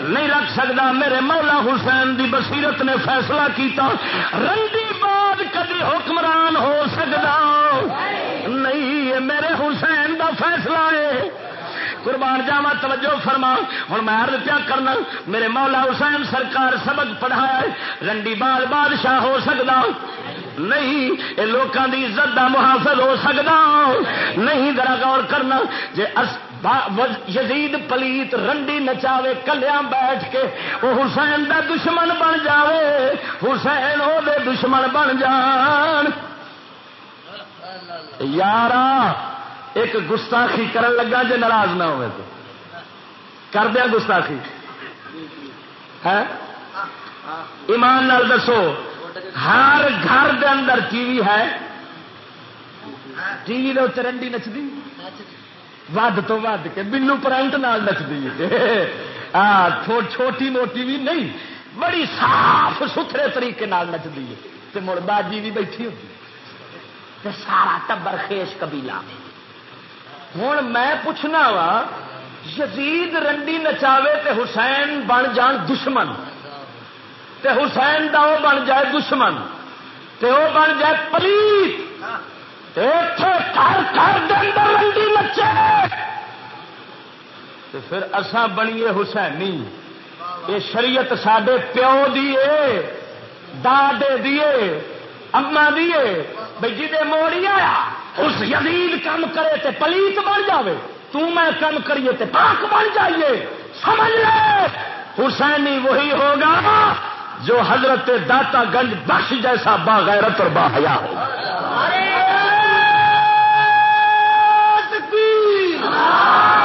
نہیں رکھ سکتا میرے مولا حسین دی بصیرت نے فیصلہ کیتا، رنڈی بعد کدی حکمران ہو سکتا نہیں میرے حسین دا فیصلہ ہے۔ قربان جاوا توجہ فرما۔ ہوں میں عرض کیا کرنا، میرے مولا حسین سرکار سبق پڑھایا رنڈی بال بادشاہ ہو سکتا نہیں یہ لوگوں کی عزت کا محافظ ہو سکتا نہیں، ذرا غور کرنا جی یزید پلیت رنڈی نچاوے کلیا بیٹھ کے وہ حسین دا دشمن بن جاوے۔ حسین وہ دشمن بن جان۔ یارہ ایک گستاخی کرن لگا جی ناراض نہ ہوئے تو۔ کر دیا گستاخی۔ ہے؟ ایمان نال دسو، ہر گھر دے اندر ٹی وی ہے۔ ٹی وی چرنڈی نچتی ود تو ود کے بینو پرنٹ نال نچتی چھوٹی موٹی بھی نہیں، بڑی صاف ستھرے طریقے نچتی ہے۔ مڑ باجی بھی بیٹھی ہوتی سارا ٹبر خیش قبیلہ۔ ہوں میں پوچھنا وا، یزید رنڈی نچاوے تے حسین بن جان دشمن۔ تے حسین دا وہ بن جائے دشمن۔ تے وہ بن جائے پلیت رنڈی نچے۔ تے پھر اساں بنیے حسینی۔ یہ شریعت سڈے پیو دی دے دیے اما دیے بھائی جی موڑی آیا۔ اس یزید کم کرے تے پلیت بن جاوے، تو میں کم کریے تے پاک بن جائیے۔ سمجھ لے؟ حسینی وہی ہوگا جو حضرت داتا گنج بخش جیسا باغیرت اور باحیا ہو۔ پر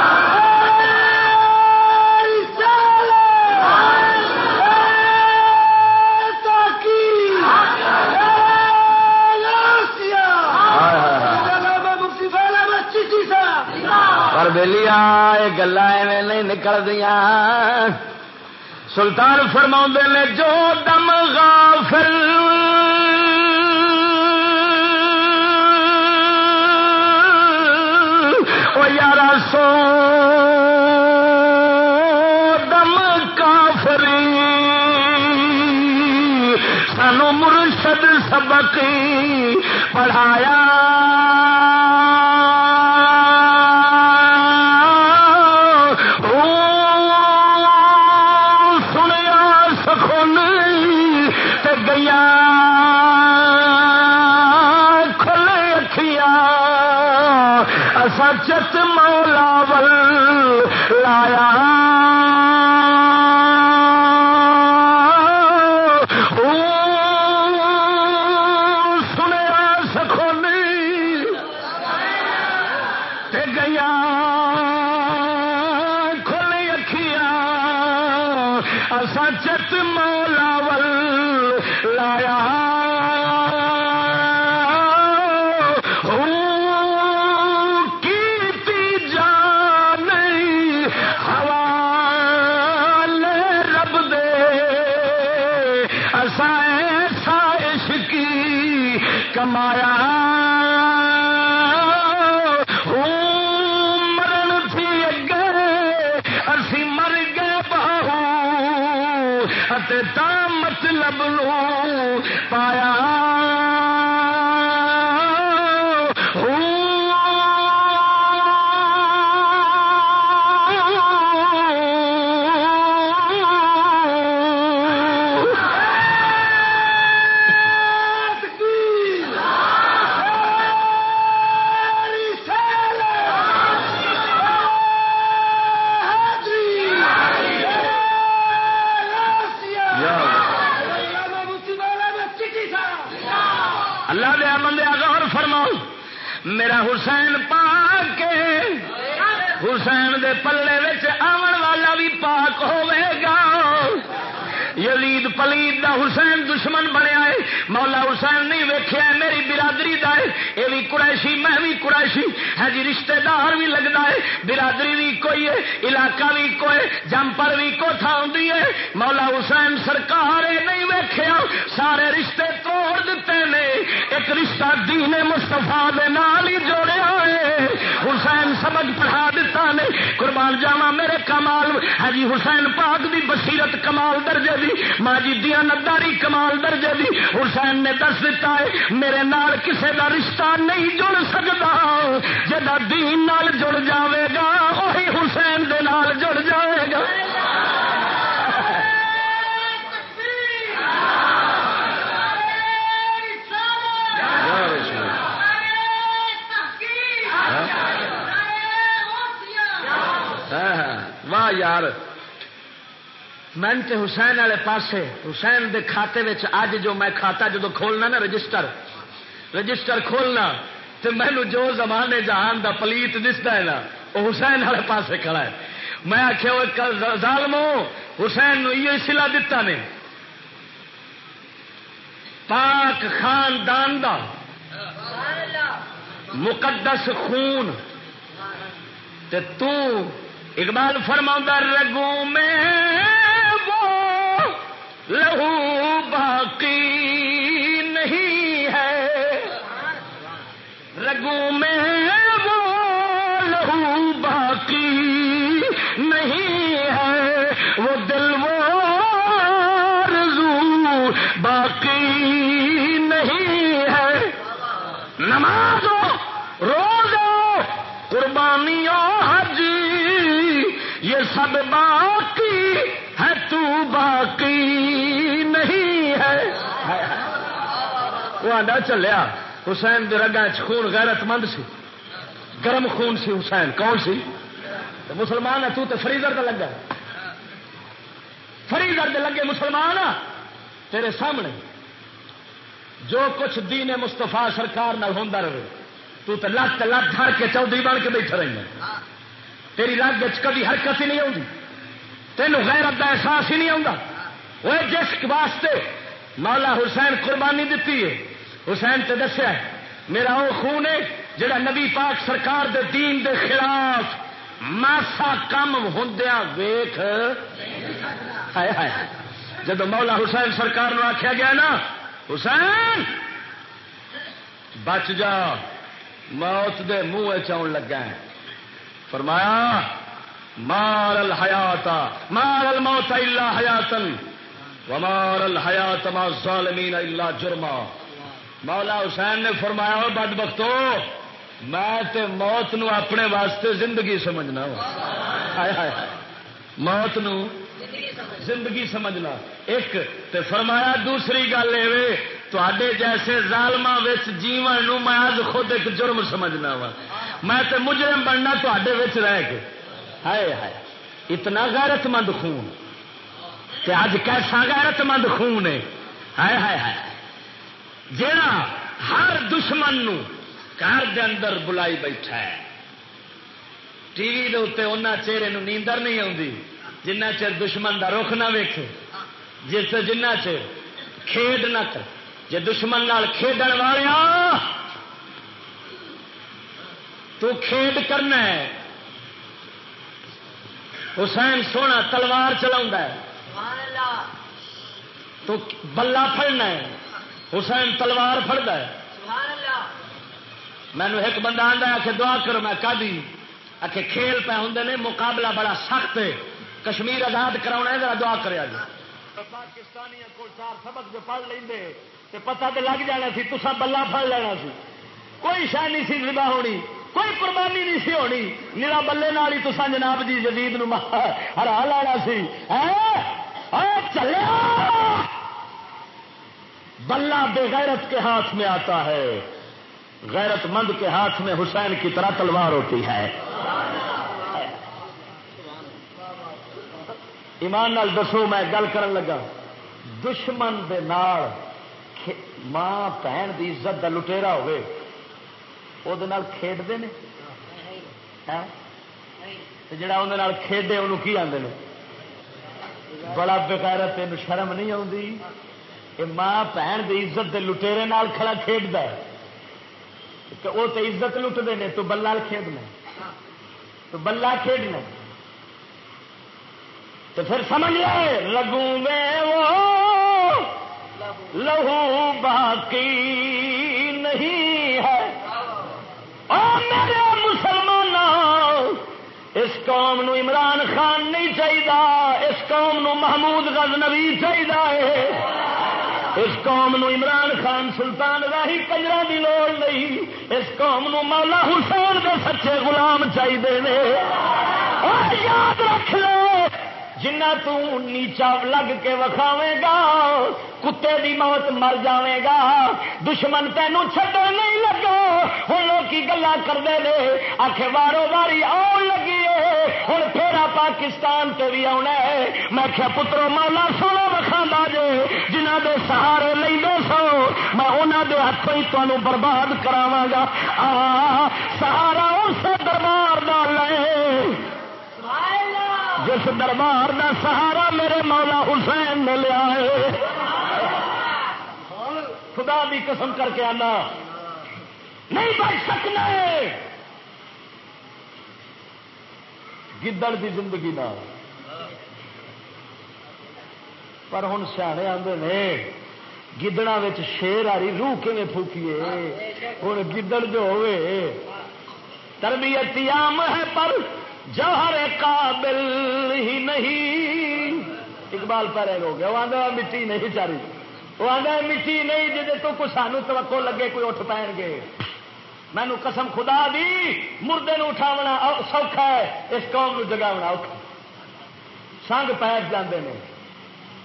بلیا یہ گلا نہیں نکل دیا سلطان فرما نے، جو دم غافل او یارا، سو دم کافری سانو مرشد سبق پڑھایا۔ کمایا او ہے جی رشتہ دار بھی لگتا ہے، برادری بھی کوئی ہے، علاقہ بھی کوئی جمپر بھی کو تھا ہے۔ مولا حسین سرکار نہیں ویکھیا، سارے رشتے توڑ دیتے نے۔ ایک رشتہ دین مستفا دے نال ہی جوڑیا ہے۔ حسین سبق پڑھا دیتا نے۔ قربان جاوا میرے کمال ہے جی حسین پاک دی بصیرت کمال درجے دی، ماجی دیا نداری کمال درجے دی۔ حسین نے دس دیتا ہے، میرے نال کسے دا رشتہ نہیں جڑ سکتا جدا دین نال جڑ جاوے گا وہی حسین دے نال جڑ جائے گا۔ یار میں تے حسین والے پاسے حسین دے کھاتے وچ اج جو میں کھاتا جدو کھولنا نا رجسٹر رجسٹر کھولنا تو مینو جو زمانے جہان دا پلیت دستا ہے نا وہ حسین والے پاسے کھڑا ہے۔ میں آخیا ظالمو حسین نو یہ سلا دتا نے۔ پاک خاندان دا مقدس خون تے تو اقبال فرما رگو میں وہ لہو باقی نہیں ہے۔ رگو میں سب باقی ہے، تو باقی نہیں ہے۔ وہ آدھا چلیا حسین رگا خون غیرت مند سی۔ گرم خون سی حسین، کون سی؟ مسلمان ہے، تو تے فریزر لگا۔ فریزر لگے مسلمان تیرے سامنے۔ جو کچھ دین مستفا سرکار ہوں رہے، تو تے لت لت ہر کے چودھری بن کے بیٹھا رہی ہے۔ تیری رگ کبھی حرکت ہی نہیں آتی تینوں غیرت کا احساس ہی نہیں آتا وہ جس واسطے مولا حسین قربانی دیتی ہے، حسین تے دسیا میرا وہ خون ہے جڑا نبی پاک سرکار دے دین دے خلاف ماسا کم ہندیا ویخ جب مولا حسین سرکار نو آخیا گیا نا، حسین! بچ جا، موت دے منہ چاؤن لگا فرمایا، مار الحیات مار الموت الا حیاتن ومار الحیات ما ظالمین الا جرما۔ مولا حسین نے فرمایا بد بختو میں تے موت نو اپنے واسطے زندگی سمجھنا موت نو زندگی سمجھنا۔ ایک تے فرمایا، دوسری گل تے جیسے ظالم جیون نو میں آج خود ایک جرم سمجھنا وا۔ میں تے مجرم بننا تے رہ کے ہائے ہائے، اتنا غیرت مند خون۔ تے اج کیسا غیرت مند خون ہے؟ ہائے ہائے ہائے۔ جا ہر دشمن نو گھر دے اندر بلائی بیٹھا ہے۔ ٹی وی دے ان چہرے نیندر نہیں آتی جنہ چر دشمن کا رخ نہ ویکھے۔ جس جنہ چر کھیڈ نہ کر جی دشمن کھیڈن والے تو کھیڈ کرنا ہے۔ حسین سونا تلوار چلا تو بلا فڑنا ہے۔ حسین تلوار فڑتا ہے۔ مینو ایک بندہ آتا آ کے دعا کرو میں کدی آ کے کھیل پہ ہوں نے مقابلہ بڑا سخت ہے۔ کشمیر آزاد کرا ذرا دعا کرے پاکستانی کو چار سبق جو پڑھ لیں تو پتا تو لگ جانا سی تسا بلا پڑ لینا سی۔ کوئی شہ نہیں سی ربا ہونی۔ کوئی قربانی نہیں سی ہونی۔ نیلا بلے نال ہی تسا جناب جی جدید ہرا لینا سی۔ چلے۔ بلہ بے غیرت کے ہاتھ میں آتا ہے۔ غیرت مند کے ہاتھ میں حسین کی طرح تلوار ہوتی ہے۔ ایمان نال دسو، میں گل کر لگا۔ دشمن دے نال ماں، بہن کی عزت کا لٹےرا ہوے وہ کھیڈتے ہیں؟ جڑا اندر کھیڈے انہوں کی آدھے بڑا بغیر تین شرم نہیں آتی ماں بہن کی عزت کے لٹےرے کھڑا کھیڈتا ہے وہ تو عزت لٹتے ہیں تو بلا کھیڈنا تو بلا کھیڈنا تو پھر سمجھ لے لگو میں وہ لہو باقی مسلمان اس قوم نو عمران خان نہیں چاہیے اس قوم نو محمود گز نبی چاہیے اس قوم نو عمران خان سلطان راہی کجرا کی لوڑ نہیں، اس قوم نو مولا حسین کے سچے غلام چاہیے یاد رکھ لو جنا نیچا لگ کے وکھاوے گا، کتے دی موت مر جائے گا، دشمن تینوں چڈ نہیں لگا۔ ہوں لوگ گلا کرتے ہیں آخ وارو واری آن لگی ہے۔ ہوں پھر پاکستان تے بھی آنا ہے۔ میں کیا پترو مولا سونا وکھا جے، جنہ دے سہارے لے سو، میں انہوں دے ہاتھوں ہی تمہوں برباد کراوا گا۔ سہارا اس دربار ڈال لے جس دربار کا سہارا میرے مولا حسین نے لیا ہے۔ خدا بھی قسم کر کے آنا۔ نہیں بچ سکنا گدڑ کی زندگی نہ۔ پر ہوں سیانے آتے نے گدڑا شیر آ رہی روح کھے پھوکیے؟ ہوں گدڑ جو ہوئے تربیت عام ہے پر جوہر قابل ہی نہیں۔ اقبال پہرے ہو گیا وہ آدھا مٹی نہیں چاری۔ وہ آدھا مٹی نہیں جی تو کچھ سانو توقع لگے کوئی اٹھ پائیں گے۔ مینو قسم خدا دی، مردے نو اٹھاونا سوکھا ہے، اس قوم نو جگاونا اوکھا سنگ پیٹ جاندے نے،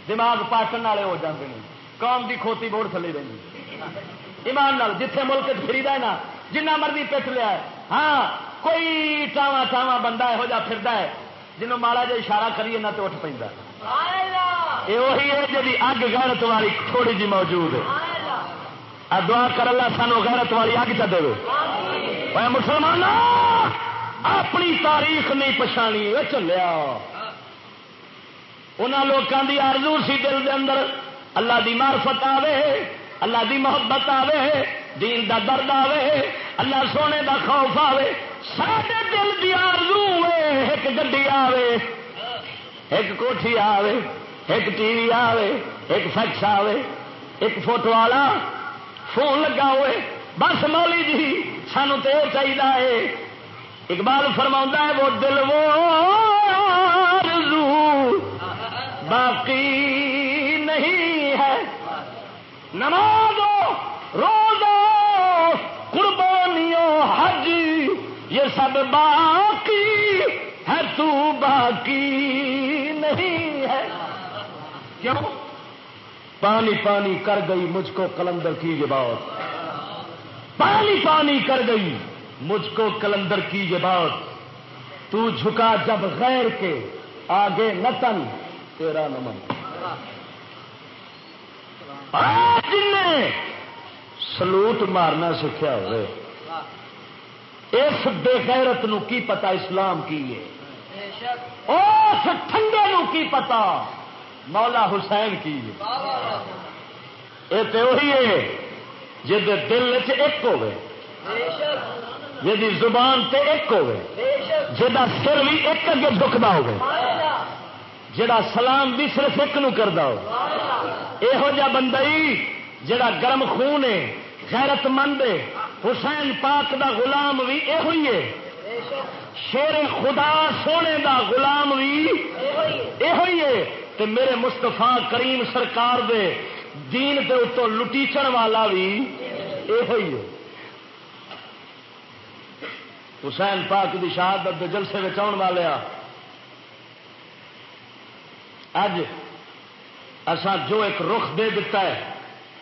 دماغ پاٹن والے ہو جاندے نے۔ قوم دی کھوتی بوڑ تھلی رہی۔ ایمان نال جتھے ملک فری ہے نا، جنہ مرضی پٹ لیا ہے۔ ہاں کوئی ٹاواں ٹاواں بندہ یہو جہ پھر ہے جنوں ماڑا جا اشارہ کریے نہ تو اٹھ پہ یہ وہی ہے جی اگ غیرت والی تھوڑی جی موجود ہے۔ دعا کر اللہ سانو غیرت والی اگ چ دے۔ مسلمان اپنی تاریخ نہیں پچھانی چلیا۔ ان لوگوں کی آرزو سی دل دے اندر اللہ دی معرفت آوے اللہ دی محبت آوے دین دا درد آوے اللہ سونے دا خوف آوے۔ سارے دل دی آرزو ایک گڈی آوے، ایک کوٹھی آوے، ایک ٹی وی آوے، ایک فیکس آوے، ایک فوٹو والا، فون لگا ہوئے، بس مولی جی سانو تو یہ چاہیے اقبال فرما ہے، وہ دل وہ آرزو باقی نہیں ہے۔ نماز روزو یہ سب باقی ہے، تو باقی نہیں ہے۔ کیوں؟ پانی پانی کر گئی مجھ کو کلندر کی یہ بات۔ پانی پانی کر گئی مجھ کو کلندر کی یہ بات۔ تو جھکا جب غیر کے آگے نتن تیرا نمن جن نے سلوٹ مارنا سیکھا ہوئے۔ اس بے غیرت نو کی پتا اسلام کی ہے؟ اس ٹھنڈے نو کی پتا مولا حسین کی یہ تو وہی ہے جی دل چ ایک ہوئے جی زبان تے ایک ہوئے جا سر بھی ایک اگے دکھتا ہو جڑا سلام بھی صرف ایک نو کرتا ہو یہو جا بندہ جڑا گرم خون ہے غیرت مند ہے۔ حسین پاک دا غلام بھی یہ ہے۔ شیر خدا سونے دا غلام بھی یہ ہے۔ میرے مستفا کریم سرکار دے دین دے اتو لٹیچن والا بھی یہ ہے۔ حسین پاک کی شہادت جلسے میں آن والے اج اسا جو ایک رخ دے دیتا ہے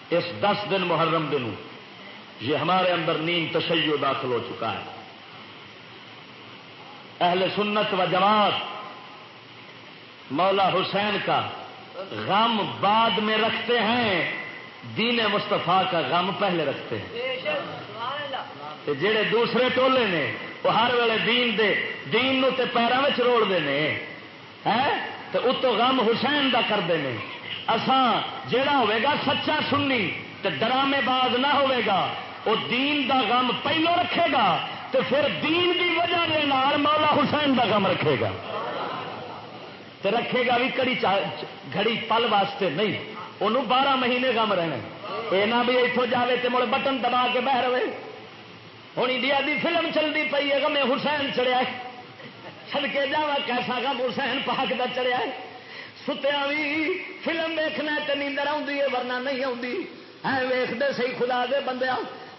اس دس دن محرم دن یہ ہمارے اندر نیند تشیع داخل ہو چکا ہے۔ اہل سنت و جماعت مولا حسین کا غم بعد میں رکھتے ہیں دین مصطفیٰ کا غم پہلے رکھتے ہیں۔ جڑے دوسرے ٹولے نے وہ ہر ویلے دین دے دین نو تے پیروں میں روڑ دے تو اتو غم حسین دا کرتے ہیں اسان جیڑا ہوئے گا سچا سننی تے ڈرامے باز نہ ہوئے گا۔ وہ دین دا غم پہلو رکھے گا تو پھر دین دی وجہ کے مولا حسین دا غم رکھے گا۔ تو رکھے گا بھی کڑی گھڑی پل واسطے نہیں۔ انہوں بارہ مہینے غم رہنا یہ نہ بھی اتوں جائے تو مڑ بٹن دبا کے بہ رہے۔ ہوں انڈیا دی فلم چلتی پی ہے گمے حسین چڑیا سڑکے جا کیسا گم حسین پاک کا چڑیا ستیا بھی فلم دیکھنا تو نیندر آئی ورنہ نہیں آئی ویختے سی خدا دے بندے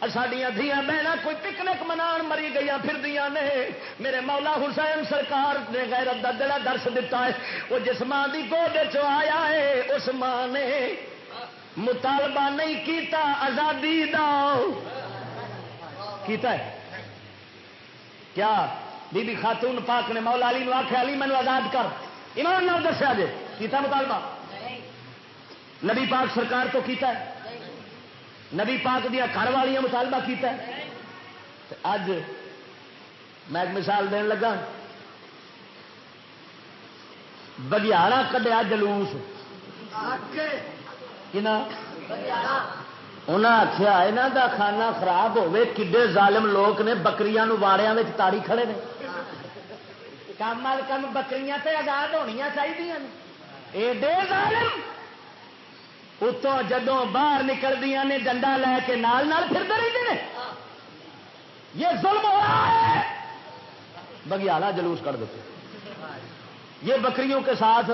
سڈیا دیا بہنا کوئی پکنک منا مری گئی پھر دیا نے۔ میرے مولا حسین سرکار نے غیرت کا دلا درس دتا ہے وہ جس ماں کی گود آیا ہے اس ماں نے مطالبہ نہیں کیتا آزادی دا۔ کیتا ہے۔ کیا؟ بی بی خاتون پاک نے مولا علی آخیا علی مینو آزاد کر۔ ایمان نال دسیا جی کیتا مطالبہ؟ نبی پاک سرکار تو کیتا ہے۔ نبی پاک دیا گھر والیاں مطالبہ کیتا ہے۔ اج میں ایک مثال دین لگا۔ بگیارا کڈیا جلوس۔ انہیں آخیا یہاں کا کھانا خراب ہوے کڈے ظالم لوگ نے بکریاں واڑیا تاڑی کھڑے نے۔ کم کم بکریاں تے آزاد ہونیا چاہیے ایڈے ظالم! اتوں جدوں باہر نکلدیا نے ڈنڈا لے کے نال نال پھرتے رہتے ہیں یہ ظلم ہو رہا ہے۔ بگیالا جلوس کر دیتے۔ یہ بکریوں کے ساتھ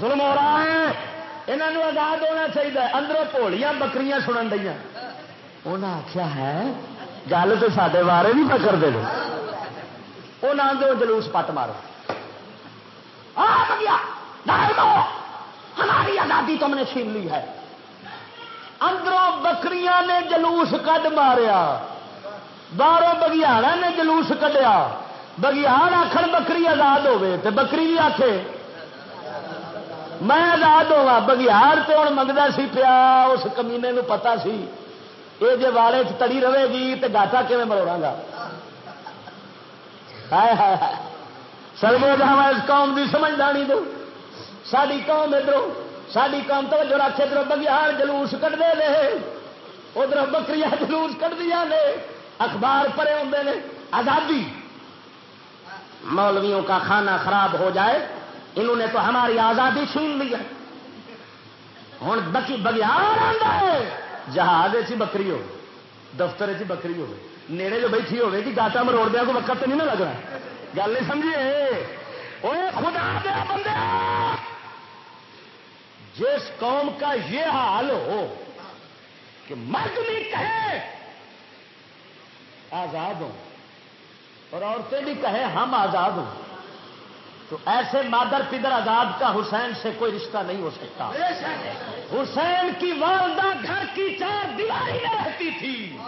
ظلم ہو رہا ہے۔ انہوں آزاد ہونا چاہیے اندروں پولیاں بکریاں سنن دیا انہیں آخیا ہے، گل تو سارے بارے بھی پکڑ دے وہ انہوں جلوس پٹ مارو۔ آ ہماری آزادی تم نے چھین لی ہے۔ اندروں بکریاں نے جلوس کڈ ماریا۔ باہروں بگیاڑا نے جلوس کڈیا۔ بگیاڑ آخر بکری آزاد ہوے تو بکری بھی آخے میں آزاد ہوا بگیاڑ تو ہوں منگتا سی پیا، اس کمینے نو پتا سی۔ یہ جی والے تڑی رہے گی تو گاٹا کیون مروڑا گا؟ سلمے جا اس قوم کی سمجھدانی دو۔ ساری قوم ادھر ساری قوم تو جو رکھ ادھر بگیاڑ جلوس کٹتے رہے ادھر بکری جلوس کٹ دیا نے۔ اخبار پڑے ہوں نے۔ آزادی۔ مولویوں کا کھانا خراب ہو جائے، انہوں نے تو ہماری آزادی چھین لی ہے۔ ہوں بکی بگیار آتا ہے۔ جہاز چی بکری ہو دفتر چی بکری ہو نیڑے جو بیٹھی ہوگی کہ گاٹا مروڑ دیا کو وقت تو نہیں نہ لگنا۔ گل نہیں سمجھیے۔ خدا دیا بندے! جس قوم کا یہ حال ہو کہ مرد نہیں کہے، آزاد ہوں۔ اور عورتیں بھی کہیں، ہم آزاد ہوں۔ تو ایسے مادر پدر آزاد کا حسین سے کوئی رشتہ نہیں ہو سکتا۔ حسین کی والدہ گھر کی چار دیواری میں رہتی تھی۔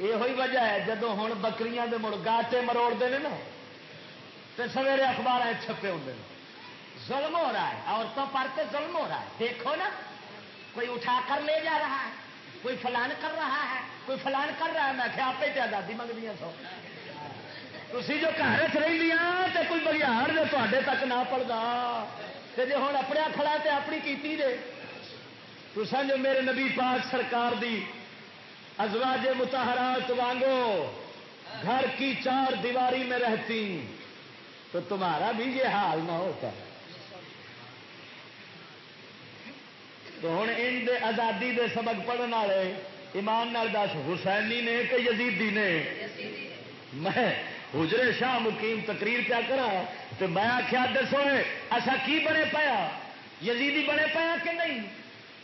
یہ وجہ ہے جدو ہوں بکریاں دے مڑ گاٹے مروڑ دے نا تو سویرے اخبار چھپے ہوں ظلم ہو رہا ہے، عورتوں پر تو ظلم ہو رہا ہے۔ دیکھو نا، کوئی اٹھا کر لے جا رہا ہے، کوئی فلان کر رہا ہے، کوئی فلان کر رہا ہے۔ میں کیا آپ ہی آزادی منگنی سو۔ تھی جو گھر چ رہی تو کوئی بگیاڑ جو تے تک نہ پڑتا تو جی ہوں اپنے کھڑا تو اپنی کیتی جے تو جو میرے نبی پاک سرکار دی ازواج متحرات وانگو گھر کی چار دیواری میں رہتی، تو تمہارا بھی یہ حال نہ ہوتا۔ تو ہوں ان دے آزادی دے سبق پڑھنے والے ایمان نال دس، حسینی نے کہ یزیدی نے؟ میں حجرے شاہ مقیم تقریر کیا کرا تو میں آخیا دسو اصا کی بنے پایا؟ یزیدی بنے پایا کہ نہیں؟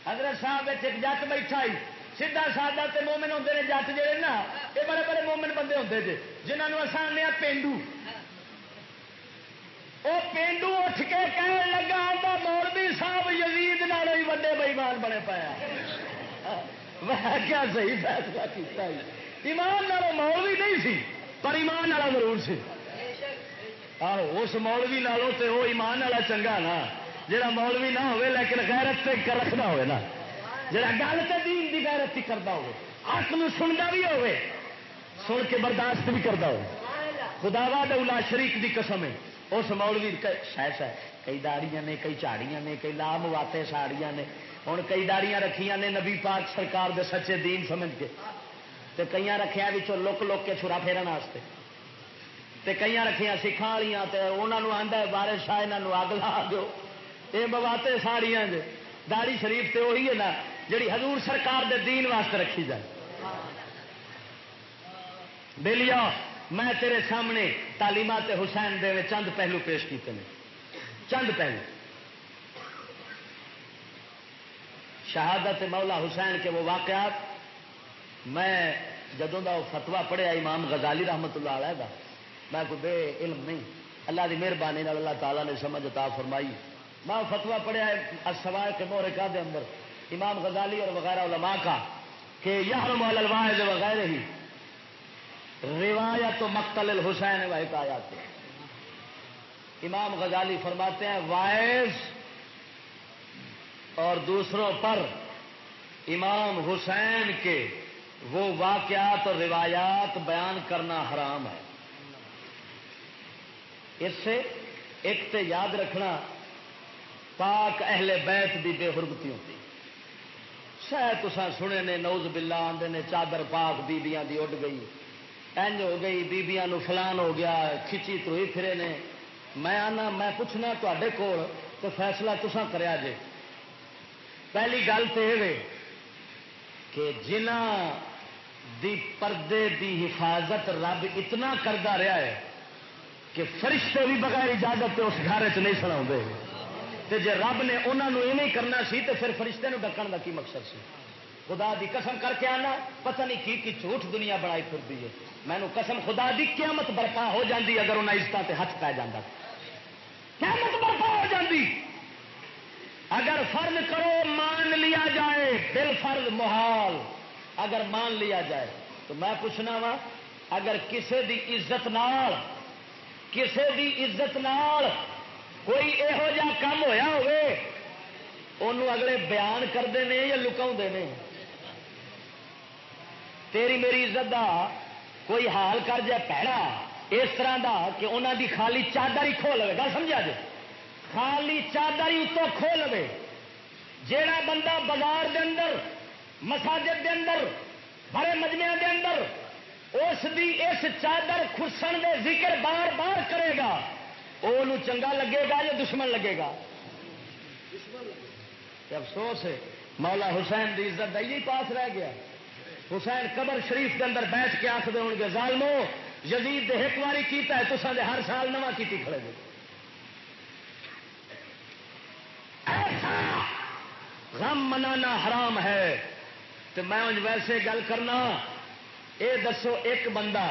حضرت صاحب ایک جت بیٹھا ہی سیدا سادہ تے مومن ہوتے ہیں جت جہے نا، یہ بڑے بڑے مومن بندے ہوتے تھے جنہوں اصا آنے پینڈو۔ وہ پینڈو اٹھ کے کہنے لگا آتا مولوی صاحب یزید نالوں ہی وڈے بئیمان بنے پایا ہاں۔ میں کیا صحیح فیصلہ کیا ایمان نالوں مولوی نہیں سی، پر ایمان والا ضرور سی۔ آہو، اس مولوی نالوں تے وہ ایمان والا چنگا نا، جڑا مولوی نہ ہوئے لیکن غیرت تے رکھنا ہوئے نا۔ جڑا گل تے دین دی غیرت ہی کرتا ہوئے، حق نو سنتا بھی ہوئے، سن کے برداشت بھی کرتا ہو خدا وا شریک دی قسم ہے۔ اس مولوی شاید کئی داڑیاں نے، کئی چاڑیاں نے، کئی لام واتے ساڑیاں نے۔ ہوں کئی داڑیاں رکھیاں نے نبی پاک سرکار دے سچے دین سمجھ کے۔ تے کئی رکھیا لک لک کے چھرا پھیرن واسطے۔ تے کئی رکھیا سکھا والیاں تے انہوں آندا ہے بارش شاہ یہاں اگ لا دو یہ بواتے ساڑیاں جے۔ داڑی شریف تے وہی ہے نا، جڑی حضور سرکار دے دین واسطے رکھی جائے۔ بے میں تیرے سامنے تعلیمات حسین دے چند پہلو پیش کیتے ہیں۔ چند پہلو۔ شہادت مولا حسین کے وہ واقعات، میں جدوں کا وہ فتوا پڑھیا امام غزالی رحمت اللہ علیہ کا میں کوئی بے علم نہیں۔ اللہ کی مہربانی اللہ تعالیٰ نے سمجھ عطا فرمائی۔ میں فتوا پڑھیا سوائے کے مورے کا دے اندر، امام غزالی اور وغیرہ علماء کا، کہ یار مول الواحد وغیرہ ہی۔ روایت مقتل الحسین و حکایات. امام غزالی فرماتے ہیں، وائز اور دوسروں پر امام حسین کے وہ واقعات اور روایات بیان کرنا حرام ہے۔ اس سے ایک تو یاد رکھنا، پاک اہل بیت دی بے حرمتی ہوتی۔ شاید تصا سنے نے نوز بلا آدھے نے، چادر پاک بیبیاں دی اڈ گئی۔ اینج ہو گئی، بیبیاں نو فلان ہو گیا، کھچی تو ہی پھرے نے۔ میں آنا، میں پوچھنا تے کول تو فیصلہ تسا کریا جے۔ پہلی گل تو یہ کہ جنہ دی پردے دی حفاظت رب اتنا کرتا رہا ہے کہ فرشتے بھی بغیر اجازت اس گھر چ نہیں سنا جی رب نے انہوں یہ نہیں کرنا سی تو پھر فرشتے ڈکن کا کی مقصد سی؟ خدا دی قسم کر کے آنا، پتہ نہیں کی کی جھوٹ دنیا بنائی پھرتی ہے۔ مینو قسم خدا دی قیامت برپا ہو جاندی اگر انہیں عزت ہاتھ پی جانا قیامت برپا ہو جاندی۔ اگر فرض کرو مان لیا جائے، دل فرض محال۔ اگر مان لیا جائے، تو میں پوچھنا وا، اگر کسے دی عزت نال، کسے دی عزت نال کوئی یہو جا کام ہویا ہوئے انہوں اگلے بیان کرتے ہیں یا لکا تیری میری عزت دا کوئی حال کر جائے پیڑا اس طرح دا کہ انہوں دی خالی چادر ہی کھو لے گا سمجھا جی؟ خالی چادر ہی اتوں کھو لے جیڑا بندہ بازار دے اندر مساجد دے اندر بڑے مجمے دے اندر اس دی اس چادر خسن دے ذکر بار بار کرے گا وہ چنگا لگے گا یا دشمن لگے گا؟ افسوس ہے مولا حسین دی عزت دہی پاس رہ گیا۔ حسین قبر شریف کے اندر بیٹھ کے آخر ہو گے ظالمو، یزید ایک باری کیتا ہے تو دے ہر سال نواں کی کھڑے گے غم منانا حرام ہے۔ تو میں ویسے گل کرنا، اے دسو ایک بندہ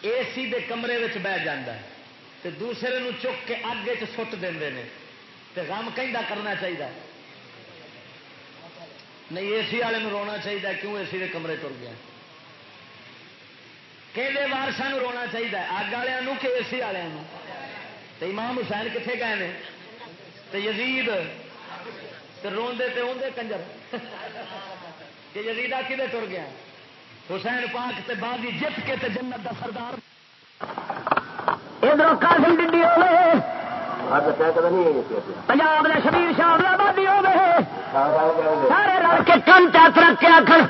اے سی دے کمرے بہ جا دوسرے نو چک کے اگ چٹ دے غم کہیں کرنا چاہیے نہیں اے سی والے رونا چاہیے کیوں اے سی دے کمرے تر گیا؟ کہ وارسا رونا چاہیے اگ والوں کہ اے سی والوں تو امام حسین کتنے گئے ہیں؟ تو یزید روندے تے ہوندے کنجر۔ کہ یزیدہ کدے تر گیا؟ حسین پاک تے بازی جت کے تے جنت دا سردار۔ ادھر کافی ڈنڈی ہوئے پنجاب نے شبیر شاہ آبادی ہو گئے۔ سارے رل کے کن چاچ رکھ کے آخر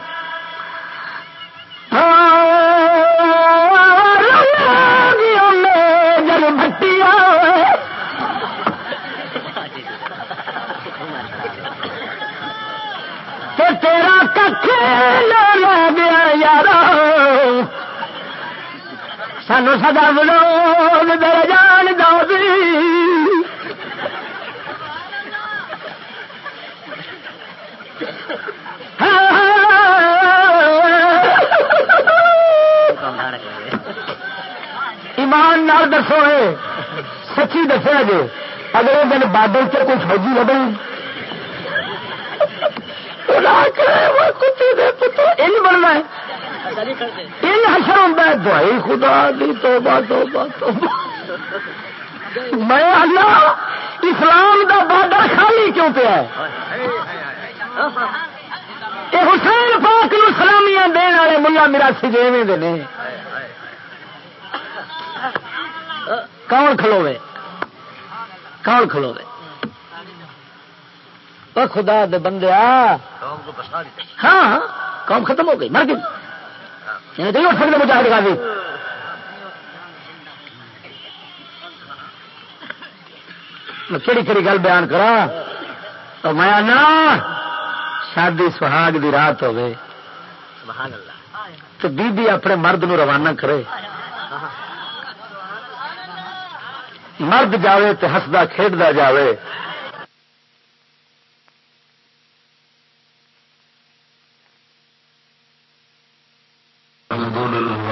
جب بٹی تیرا کھ لے گیا یار سانو سدا بلو میرے جان دو ایمان نال دسو سچی دسیا جی اگلے دن بادل سے کوئی فوجی لگے بننا حشر ہوتا ہے دوائی خدا دی تو میں اللہ اسلام دا بارڈر خالی کیوں پیا حسین پاک نو سلامیاں دن والے ملا میرا سجیویں دے کون کھلوے کون کھلوے خدا دے بندے ہاں قوم ختم ہو گئی مر گئی۔ یعنی اٹھ سکتے مجاہد غازی۔ میں کہڑی کہڑی گل بیان کرا تو میں نا شادی سہاگ دی رات ہو گئے تو بی بی اپنے مرد نو روانہ کرے۔ مرد جاوے تو ہسدا کھیڈا جاوے۔ الحمد